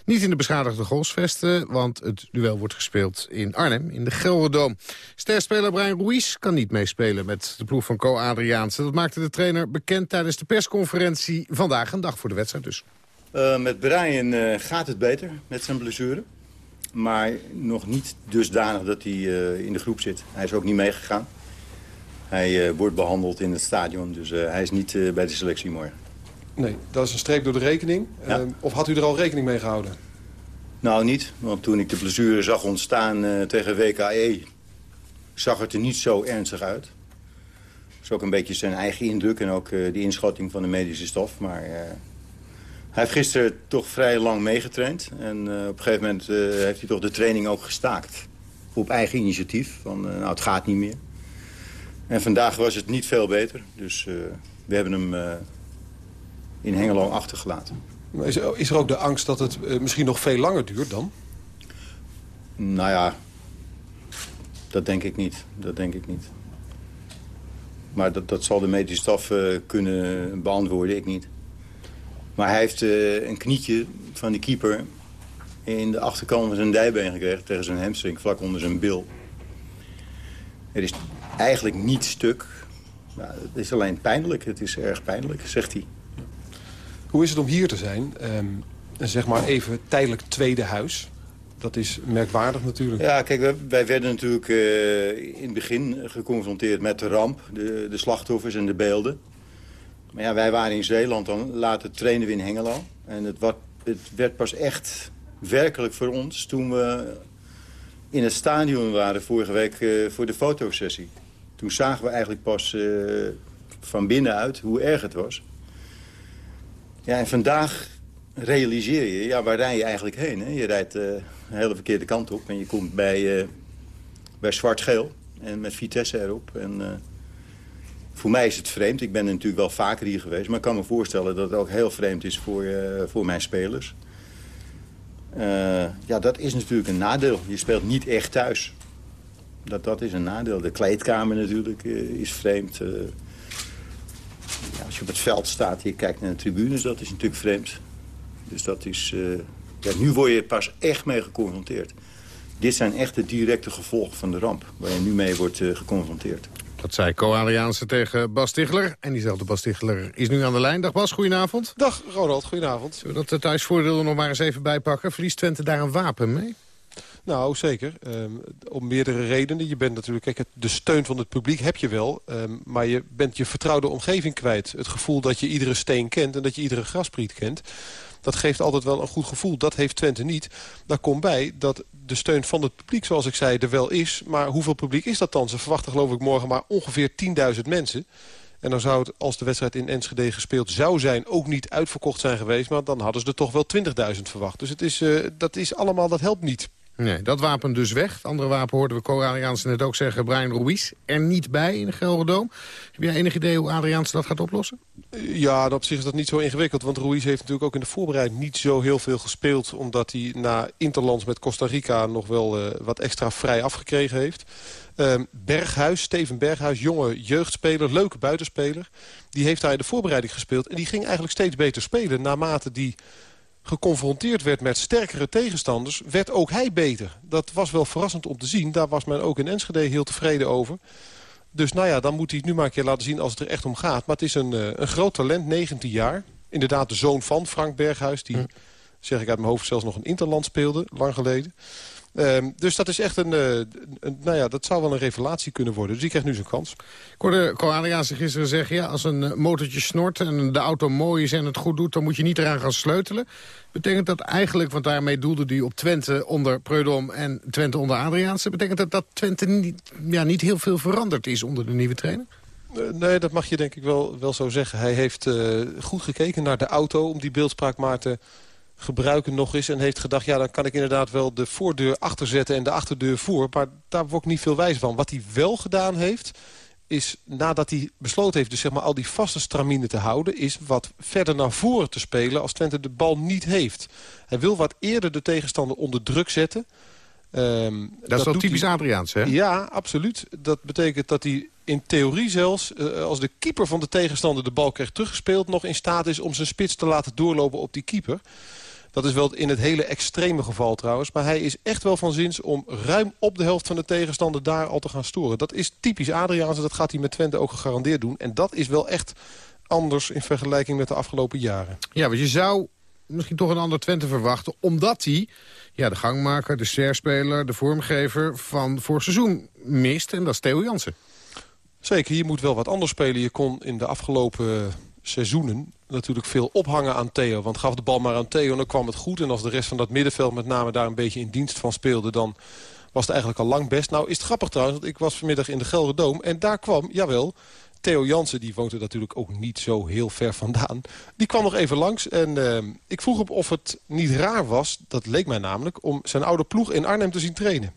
Niet in de beschadigde golfsvesten, want het duel wordt gespeeld in Arnhem, in de Gelderdoom. Sterspeler Brian Ruiz kan niet meespelen met de ploeg van Co Adriaanse. Dat maakte de trainer bekend tijdens de persconferentie vandaag, een dag voor de wedstrijd dus. Uh, met Brian uh, gaat het beter met zijn blessure. Maar nog niet dusdanig dat hij uh, in de groep zit. Hij is ook niet meegegaan. Hij uh, wordt behandeld in het stadion, dus uh, hij is niet bij de selectie morgen. Nee, dat is een streep door de rekening. Ja. Ehm, of had u er al rekening mee gehouden? Nou, niet. Want toen ik de blessure zag ontstaan tegen WKE... zag het er niet zo ernstig uit. Dat is ook een beetje zijn eigen indruk en ook de inschatting van de medische stof. Maar hij heeft gisteren toch vrij lang meegetraind. En uh, op een gegeven moment uh, heeft hij toch de training ook gestaakt. Op eigen initiatief. Van, uh, nou, het gaat niet meer. En vandaag was het niet veel beter. Dus we hebben hem in Hengelo achtergelaten. Maar is, is, er ook de angst dat het misschien nog veel langer duurt dan? Nou ja, dat denk ik niet. Dat denk ik niet. Maar dat, dat zal de medische staf kunnen beantwoorden, ik niet. Maar hij heeft uh, een knietje van de keeper in de achterkant van zijn dijbeen gekregen... tegen zijn hamstring, vlak onder zijn bil. Het is eigenlijk niet stuk. Nou, het is alleen pijnlijk. Het is erg pijnlijk, zegt hij. Hoe is het om hier te zijn? Um, zeg maar even tijdelijk tweede huis. Dat is merkwaardig natuurlijk. Ja, kijk, wij, wij werden natuurlijk uh, in het begin geconfronteerd met de ramp. De, de slachtoffers en de beelden. Maar ja, wij waren in Zeeland, dan later trainen we in Hengelo. En het, wat, het werd pas echt werkelijk voor ons toen we in het stadion waren vorige week uh, voor de fotosessie. Toen zagen we eigenlijk pas uh, van binnenuit hoe erg het was. Ja, en vandaag realiseer je, ja, waar rij je eigenlijk heen? Hè? Je rijdt uh, een hele verkeerde kant op en je komt bij, bij zwart-geel en met Vitesse erop. En, voor mij is het vreemd. Ik ben natuurlijk wel vaker hier geweest. Maar ik kan me voorstellen dat het ook heel vreemd is voor, uh, voor mijn spelers. Uh, ja, dat is natuurlijk een nadeel. Je speelt niet echt thuis. Dat, dat is een nadeel. De kleedkamer natuurlijk uh, is vreemd. Ja, als je op het veld staat en je kijkt naar de tribunes, dat is natuurlijk vreemd. Dus dat is... Ja, nu word je pas echt mee geconfronteerd. Dit zijn echt de directe gevolgen van de ramp... waar je nu mee wordt geconfronteerd. Dat zei Co-Adriaanse tegen Bas Tichler. En diezelfde Bas Tichler is nu aan de lijn. Dag Bas, goedenavond. Dag Ronald, goedenavond. Zullen we dat thuisvoordeel er nog maar eens even bijpakken? Verliest Twente daar een wapen mee? Nou, zeker. Um, om meerdere redenen. Je bent natuurlijk, kijk, de steun van het publiek heb je wel. Um, maar je bent je vertrouwde omgeving kwijt. Het gevoel dat je iedere steen kent en dat je iedere graspriet kent. Dat geeft altijd wel een goed gevoel. Dat heeft Twente niet. Daar komt bij dat de steun van het publiek, zoals ik zei, er wel is. Maar hoeveel publiek is dat dan? Ze verwachten geloof ik morgen maar ongeveer 10.000 mensen. En dan zou het, als de wedstrijd in Enschede gespeeld zou zijn... ook niet uitverkocht zijn geweest, maar dan hadden ze er toch wel 20.000 verwacht. Dus het is, uh, dat is allemaal, dat helpt niet. Nee, dat wapen dus weg. Het andere wapen hoorden we Co-Adriaanse net ook zeggen. Brian Ruiz er niet bij in de Gelderdoom. Heb jij enig idee hoe Adriaanse dat gaat oplossen? Ja, op zich is dat niet zo ingewikkeld. Want Ruiz heeft natuurlijk ook in de voorbereiding niet zo heel veel gespeeld. Omdat hij na Interlands met Costa Rica nog wel uh, wat extra vrij afgekregen heeft. Uh, Berghuis, Steven Berghuis, jonge jeugdspeler, leuke buitenspeler. Die heeft daar in de voorbereiding gespeeld. En die ging eigenlijk steeds beter spelen naarmate die geconfronteerd werd met sterkere tegenstanders, werd ook hij beter. Dat was wel verrassend om te zien. Daar was men ook in Enschede heel tevreden over. Dus nou ja, dan moet hij het nu maar een keer laten zien als het er echt om gaat. Maar het is een, eh, een groot talent, 19 jaar. Inderdaad de zoon van Frank Berghuis, die, hm. zeg ik uit mijn hoofd, zelfs nog een interland speelde, lang geleden. Um, dus dat is echt een, uh, een, nou ja, dat zou wel een revelatie kunnen worden. Dus die krijgt nu zijn kans. Ik hoorde Co-Adriaanse gisteren zeggen, ja, als een uh, motortje snort en de auto mooi is en het goed doet, dan moet je niet eraan gaan sleutelen. Betekent dat eigenlijk, want daarmee doelde hij op Twente onder Preudom en Twente onder Adriaanse, betekent dat dat Twente niet, ja, niet heel veel veranderd is onder de nieuwe trainer? Eh, nee, dat mag je denk ik wel, wel zo zeggen. Hij heeft uh, goed gekeken naar de auto om die beeldspraak maar te gebruiken nog eens. En heeft gedacht, ja, dan kan ik inderdaad wel de voordeur achterzetten en de achterdeur voor. Maar daar word ik niet veel wijs van. Wat hij wel gedaan heeft, is nadat hij besloten heeft... dus zeg maar al die vaste stramine te houden... is wat verder naar voren te spelen als Twente de bal niet heeft. Hij wil wat eerder de tegenstander onder druk zetten... Ehm, Dat, is wel doet typisch hij- Adriaans, hè? Ja, absoluut. Dat betekent dat hij in theorie zelfs, eh, als de keeper van de tegenstander de bal krijgt teruggespeeld... nog in staat is om zijn spits te laten doorlopen op die keeper. Dat is wel in het hele extreme geval trouwens. Maar hij is echt wel van zins om ruim op de helft van de tegenstander daar al te gaan storen. Dat is typisch Adriaans en dat gaat hij met Twente ook gegarandeerd doen. En dat is wel echt anders in vergelijking met de afgelopen jaren. Ja, want je zou misschien toch een ander Twente verwachten... omdat hij ja, de gangmaker, de sterspeler, de vormgever van vorig seizoen mist. En dat is Theo Jansen. Zeker, je moet wel wat anders spelen. Je kon in de afgelopen seizoenen natuurlijk veel ophangen aan Theo. Want gaf de bal maar aan Theo en dan kwam het goed. En als de rest van dat middenveld met name daar een beetje in dienst van speelde... dan was het eigenlijk al lang best. Nou is het grappig trouwens, want ik was vanmiddag in de Gelderdoom... en daar kwam, jawel, Theo Jansen, die woont er natuurlijk ook niet zo heel ver vandaan... die kwam nog even langs en eh, ik vroeg hem of het niet raar was... dat leek mij namelijk, om zijn oude ploeg in Arnhem te zien trainen.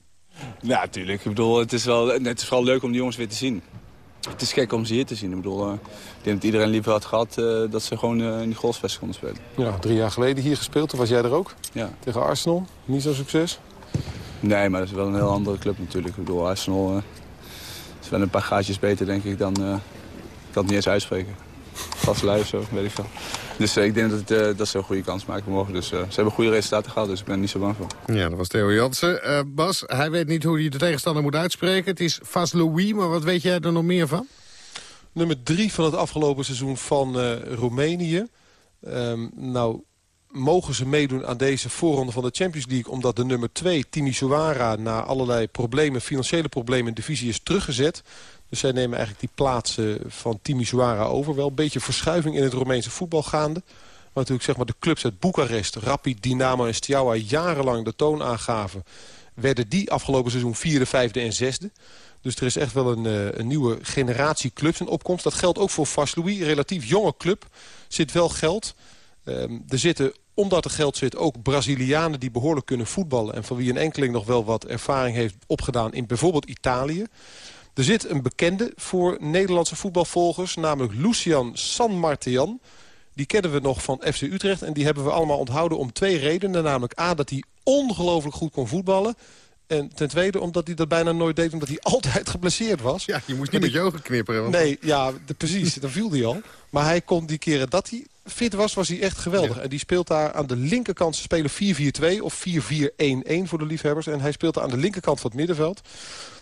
Ja, natuurlijk. Ik bedoel, het is, wel, het is vooral leuk om die jongens weer te zien. Het is gek om ze hier te zien. Ik bedoel, eh, ik denk dat iedereen liever had gehad eh, dat ze gewoon eh, in die golfsvesten konden spelen. Ja, drie jaar geleden hier gespeeld, toen was jij er ook. Ja. Tegen Arsenal, niet zo'n succes. Nee, maar dat is wel een heel andere club natuurlijk. Ik bedoel, Arsenal is wel een paar gaatjes beter, denk ik, dan... ik kan het niet eens uitspreken. Gaslui of zo, weet ik veel. Dus eh, ik denk dat, het, eh, dat ze een goede kans maken morgen. Dus eh, ze hebben goede resultaten gehad, dus ik ben er niet zo bang voor. Ja, dat was Theo Jansen. Eh, Bas, hij weet niet hoe hij de tegenstander moet uitspreken. Het is Fas Louis, maar wat weet jij er nog meer van? Nummer drie van het afgelopen seizoen van eh, Roemenië. Ehm, nou, mogen ze meedoen aan deze voorronde van de Champions League... omdat de nummer twee, Timisoara, na allerlei problemen, financiële problemen... in de divisie is teruggezet. Dus zij nemen eigenlijk die plaats eh, van Timisoara over. Wel een beetje verschuiving in het Roemeense voetbal gaande. Maar natuurlijk zeg maar, de clubs uit Boekarest, Rapid, Dynamo en Steaua... jarenlang de toon aangaven, werden die afgelopen seizoen vierde, vijfde en zesde. Dus er is echt wel een, eh, een nieuwe generatie clubs in opkomst. Dat geldt ook voor Vaslui, relatief jonge club. Zit wel geld. Ehm, er zitten, omdat er geld zit, ook Brazilianen die behoorlijk kunnen voetballen... en van wie een enkeling nog wel wat ervaring heeft opgedaan in bijvoorbeeld Italië. Er zit een bekende voor Nederlandse voetbalvolgers, namelijk Lucian San Martian. Die kennen we nog van FC Utrecht en die hebben we allemaal onthouden om twee redenen. Namelijk A, dat hij ongelooflijk goed kon voetballen... En ten tweede omdat hij dat bijna nooit deed, omdat hij altijd geblesseerd was. Ja, je moest niet met je ogen knipperen. want- Nee, ja, de, precies, dan viel hij al. Maar hij kon die keren dat hij fit was, was hij echt geweldig. En die speelt daar aan de linkerkant. Ze spelen 4-4-2 of 4-4-1-1 voor de liefhebbers. En hij speelt daar aan de linkerkant van het middenveld.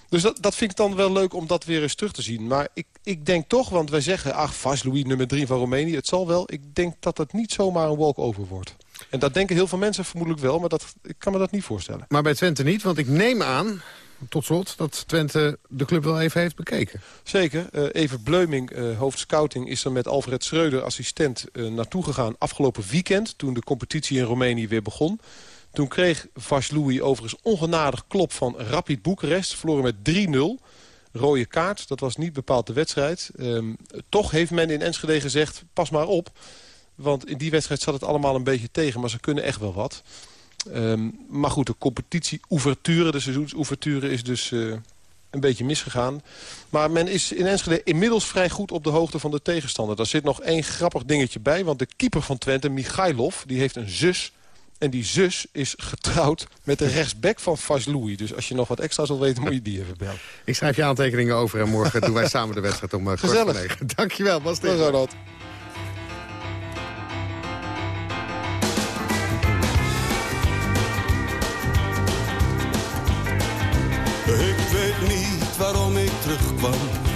Dus dat, dat vind ik dan wel leuk om dat weer eens terug te zien. Maar ik, ik denk toch, want wij zeggen... ach, Vas Louis, nummer 3 van Roemenië. Het zal wel. Ik denk dat het niet zomaar een walkover wordt. En dat denken heel veel mensen vermoedelijk wel. Maar dat, ik kan me dat niet voorstellen. Maar bij Twente niet, want ik neem aan, tot slot... dat Twente de club wel even heeft bekeken. Zeker. Eh, Even Bleuming, eh hoofdscouting, is er met Alfred Schreuder, assistent, eh, naartoe gegaan afgelopen weekend. Toen de competitie in Roemenië weer begon. Toen kreeg Vaslui overigens ongenadig klop van Rapid Boekarest. Verloren met 3-0. Rode kaart, dat was niet bepaald de wedstrijd. Ehm, toch heeft men in Enschede gezegd, pas maar op. Want in die wedstrijd zat het allemaal een beetje tegen. Maar ze kunnen echt wel wat. Ehm, maar goed, de competitie-ouverture, de seizoensouverture is dus eh, een beetje misgegaan. Maar men is in Enschede inmiddels vrij goed op de hoogte van de tegenstander. Daar zit nog één grappig dingetje bij. Want de keeper van Twente, Michailov, die heeft een zus. En die zus is getrouwd met de rechtsback van Vaslui. Dus als je nog wat extra's wil weten, moet je die even bellen. Ik schrijf je aantekeningen over en morgen doen wij samen de wedstrijd om uh, Gezellig. kwart voor negen. Dankjewel, Bas dat. Ik weet niet waarom ik terugkwam.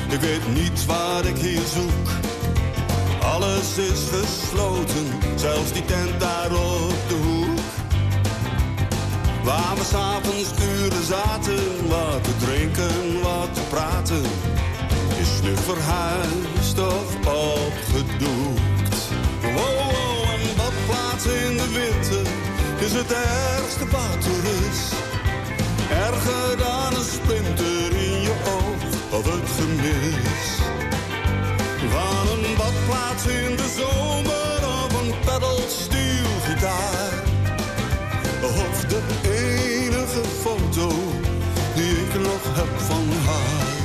Ik weet niet waar ik hier zoek. Alles is gesloten, zelfs die tent daar op de hoek. Waar we s'avonds uren zaten, wat te drinken, wat te praten. Is nu verhuisd of opgedoekt. Wow, wow, en badplaats in de winter is het ergste wat er is. Erger dan een splinter in je oog of het gemis. Van een badplaats in de zomer de enige foto die ik nog heb van haar.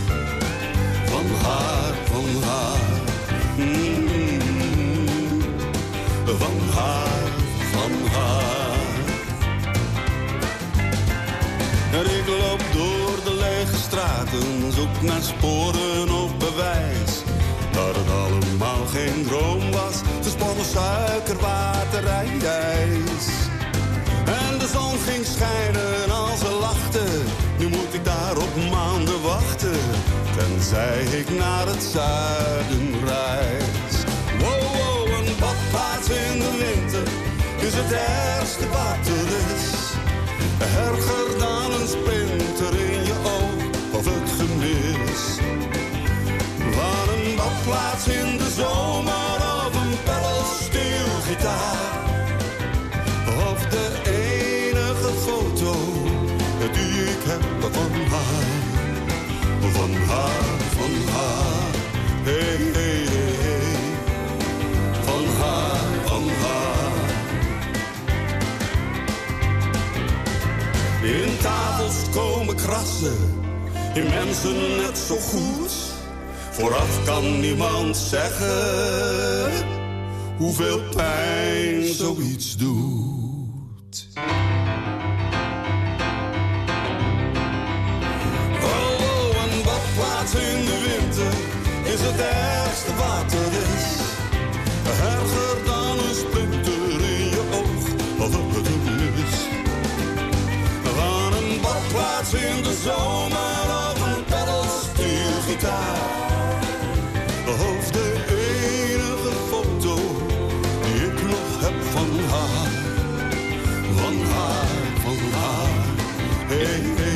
Van haar, van haar. Mm, van haar, van haar. Er wachten, zoekt naar sporen of bewijs. Dat het allemaal geen droom was, versponnen suikerwater ijs. En de zon ging schijnen als ze lachte, nu moet ik daar op maanden wachten. Tenzij ik naar het zuiden reis. Wow, wow, een badplaats in de winter is het ergste wat er is. Erger dan een splinter in je oog of het gemis. Van een badplaats in de zomer van haar. Van haar, van haar. Hey, hey, hey. Van haar, van haar. In tafels komen krassen, in mensen net zo goed. Vooraf kan niemand zeggen hoeveel pijn zoiets doet. Erger dan een splinter in je oog of het mis. Van een badplaats in de zomer of een pedalsteelgitaar. Of de enige foto die ik nog heb van haar. Van haar, van haar. Hey, hey.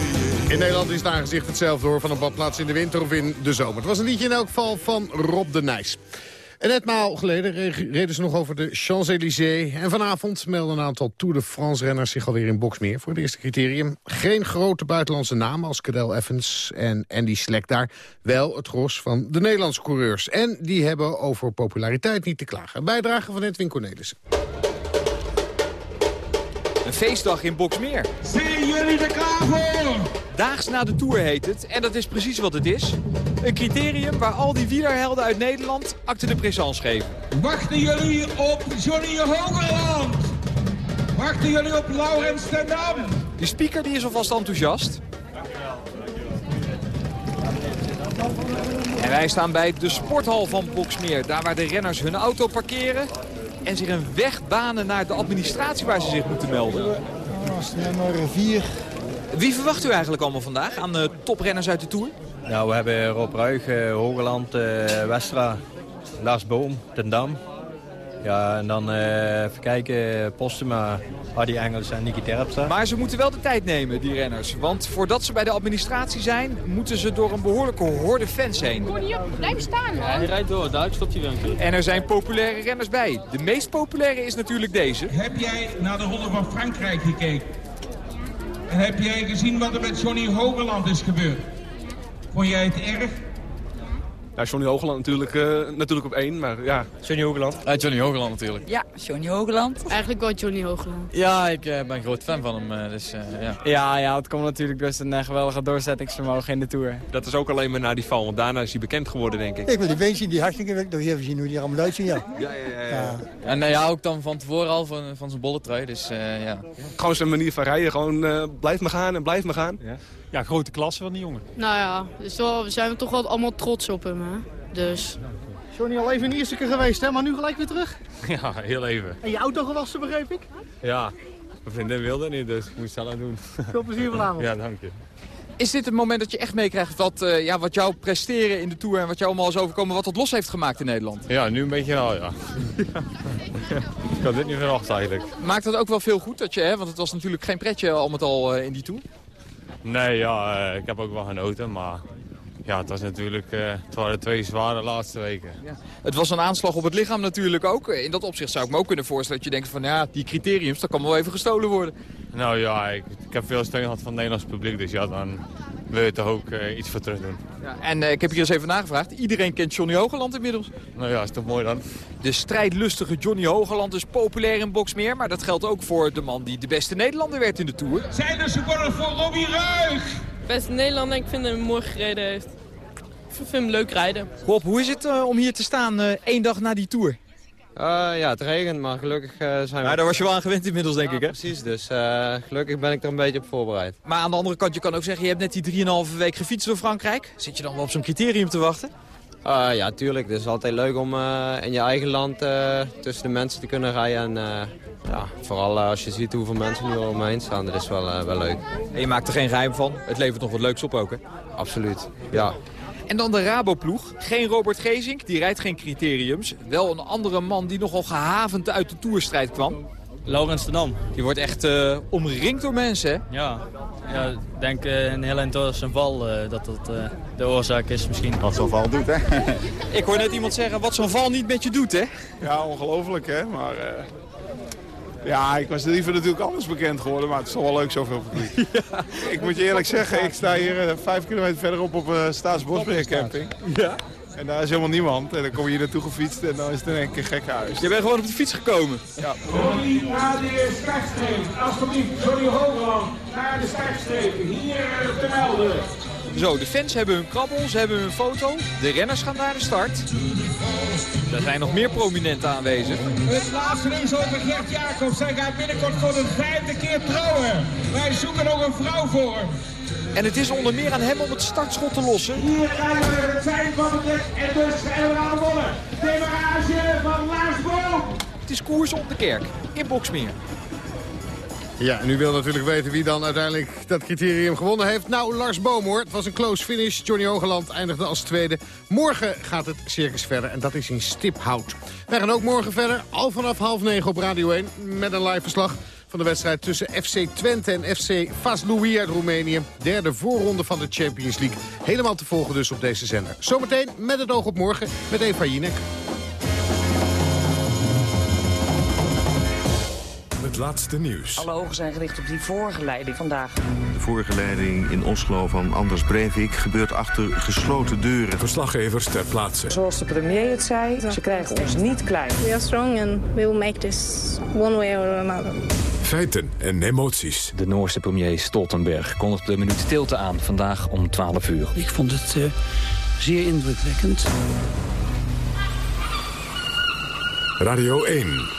In Nederland is het aangezicht hetzelfde hoor, van een badplaats in de winter of in de zomer. Het was een liedje in elk geval van Rob de Nijs. En net maal geleden re- reden ze nog over de Champs-Élysées. En vanavond melden een aantal Tour de France-renners zich alweer in Boksmeer voor het eerste criterium. Geen grote buitenlandse namen als Cadel Evans en Andy Slek daar. Wel het gros van de Nederlandse coureurs. En die hebben over populariteit niet te klagen. Bijdrage van Edwin Cornelissen. Een feestdag in Boksmeer. Zijn jullie er klaar voor? Daags na de Tour heet het. En dat is precies wat het is. Een criterium waar al die wielerhelden uit Nederland acte de présence geven. Wachten jullie op Johnny Hogerland? Wachten jullie op Laurens ten Dam? De speaker die is alvast enthousiast. En wij staan bij de sporthal van Boksmeer. Daar waar de renners hun auto parkeren. En zich een weg banen naar de administratie waar ze zich moeten melden. nummer 4. Wie verwacht u eigenlijk allemaal vandaag aan de toprenners uit de Tour? Nou, we hebben Rob Ruig, eh, Hogeland, eh, Westra, Lars Boom, Ten Dam. Ja, en dan eh, even kijken, Postuma, Hardy Engels en Nicky Terpstra. Maar ze moeten wel de tijd nemen, die renners. Want voordat ze bij de administratie zijn, moeten ze door een behoorlijke horde fans heen. Kom niet op, blijf staan man. hij rijdt door, daar stopt hij wel een keer. En er zijn populaire renners bij. De meest populaire is natuurlijk deze. Heb jij naar de Ronde van Frankrijk gekeken? En heb jij gezien wat er met Johnny Hogerland is gebeurd? Vond jij het erg? Ja, Johnny Hoogland natuurlijk, eh, natuurlijk op één, maar ja. Johnny Hoogland? Ja, Johnny Hoogland natuurlijk. Ja, Johnny Hoogland. Eigenlijk wel Johnny Hoogland. Ja, ik eh, ben een groot fan van hem, eh, dus eh, ja. Ja, ja, het komt natuurlijk dus een geweldige doorzettingsvermogen in de Tour. Dat is ook alleen maar na die val, want daarna is hij bekend geworden, denk ik. Ik wil die beentje die hartstikke weg. Dat even zien hoe die er allemaal uitzien, ja. Ja, ja, ja. ja. En ja, ook dan van tevoren al van, van zijn bolletrui, dus eh, ja. Gewoon zijn manier van rijden, gewoon eh, blijf maar gaan en blijf maar gaan. Ja. Ja, grote klasse van die jongen. Nou ja, dus wel, we zijn toch wel allemaal trots op hem hè. Dus. Johnny al even in Ierseke geweest, hè, maar nu gelijk weer terug. Ja, heel even. En je auto gewassen, begreep ik? Ja, mijn vriendin wilde niet, dus ik moest het zelf doen. Veel plezier vanavond. Ja, dank je. Is dit het moment dat je echt meekrijgt wat, eh, ja, wat jouw presteren in de Tour... en wat jou allemaal is overkomen, wat het los heeft gemaakt in Nederland? Ja, nu een beetje wel, ja. ik had dit niet verwacht eigenlijk. Maakt dat ook wel veel goed, dat je, hè, want het was natuurlijk geen pretje al met al eh, in die Tour. Nee, ja, eh, ik heb ook wel genoten, maar ja, het was natuurlijk, eh, het waren twee zware laatste weken. Het was een aanslag op het lichaam natuurlijk ook. In dat opzicht zou ik me ook kunnen voorstellen dat je denkt van... ja, die criteriums, dat kan wel even gestolen worden. Nou ja, ik, ik heb veel steun gehad van het Nederlands publiek, dus ja, dan wil je toch ook eh, iets voor terug doen. Ja, en eh, ik heb hier eens even nagevraagd. Iedereen kent Johnny Hogeland inmiddels. Nou ja, is toch mooi dan. De strijdlustige Johnny Hogeland is populair in Boksmeer. Maar dat geldt ook voor de man die de beste Nederlander werd in de Tour. Zijn er supporters voor Robbie Ruig? Beste Nederlander, ik vind dat hij mooi gereden heeft. Ik vind hem leuk rijden. Rob, hoe is het eh, om hier te staan eh, één dag na die Tour? ja, het regent, maar gelukkig zijn we... Maar daar was je wel aan gewend inmiddels, denk ik, hè? Precies, dus gelukkig ben ik er een beetje op voorbereid. Maar aan de andere kant, je kan ook zeggen, je hebt net die 3,5 week gefietst door Frankrijk. Zit je dan wel op zo'n criterium te wachten? Ja, tuurlijk. Het is altijd leuk om in je eigen land tussen de mensen te kunnen rijden. En ja, vooral als je ziet hoeveel mensen nu al omheen staan, dat is wel, wel leuk. En je maakt er geen geheim van. Het levert nog wat leuks op ook, hè? Absoluut, ja. En dan de Raboploeg. Geen Robert Gezink, die rijdt geen criteriums. Wel een andere man die nogal gehavend uit de toerstrijd kwam. Laurens de Dam. Die wordt echt uh, omringd door mensen, hè? Ja, ja ik denk uh, een heel door zijn val uh, dat dat de oorzaak is misschien. Wat zo'n val doet, hè? ik hoor net iemand zeggen wat zo'n val niet met je doet, hè? Ja, ongelooflijk, hè? Maar ja, ik was liever natuurlijk anders bekend geworden, maar het is toch wel leuk zoveel publiek. Ja. Ik moet je eerlijk zeggen, ik sta hier uh, vijf kilometer verderop op uh, Staatsbosbeheercamping. Ja. En daar is helemaal niemand. En dan kom je hier naartoe gefietst en dan is het in één keer gek huis. Je bent gewoon op de fiets gekomen? Ja. Ronnie naar de startstreep. Alsjeblieft, Johnny Hoogland naar de startstreep. Hier te melden. Zo, de fans hebben hun krabbel, ze hebben hun foto. De renners gaan naar de start. Er zijn nog meer prominenten aanwezig. Het laatste is over Gert Jacobs. Hij gaat binnenkort voor de vijfde keer trouwen. Wij zoeken nog een vrouw voor En het is onder meer aan hem om het startschot te lossen. Hier krijgen we het zijn van het en dus zijn we aan de wonnen. Demarage van. Het is koers op de kerk in Boksmeer. Ja, en u wil natuurlijk weten wie dan uiteindelijk dat criterium gewonnen heeft. Nou, Lars Boom hoor. Het was een close finish. Johnny Hogeland eindigde als tweede. Morgen gaat het circus verder en dat is in Stiphout. Wij gaan ook morgen verder, al vanaf half negen op Radio 1... met een live verslag van de wedstrijd tussen FC Twente en FC Vaslui uit Roemenië. Derde voorronde van de Champions League. Helemaal te volgen dus op deze zender. Zometeen met het oog op morgen met Eva Jinek. Laatste nieuws. Alle ogen zijn gericht op die voorgeleiding vandaag. De voorgeleiding in Oslo van Anders Breivik gebeurt achter gesloten deuren. Verslaggevers ter plaatse. Zoals de premier het zei, ze krijgen ons niet klein. We are strong and we will make this one way or another. Feiten en emoties. De Noorse premier Stoltenberg kondigde de minuut stilte aan vandaag om 12 uur. Ik vond het uh, zeer indrukwekkend. Radio 1.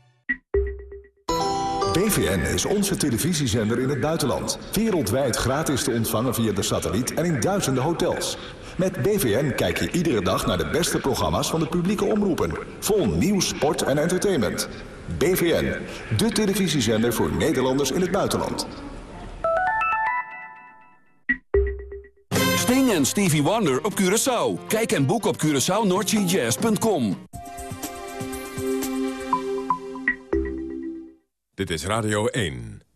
BVN is onze televisiezender in het buitenland. Wereldwijd gratis te ontvangen via de satelliet en in duizenden hotels. Met BVN kijk je iedere dag naar de beste programma's van de publieke omroepen. Vol nieuws, sport en entertainment. BVN, de televisiezender voor Nederlanders in het buitenland. Sting en Stevie Wonder op Curaçao. Kijk en boek op CuraçaoNordGJazz.com. Dit is Radio 1.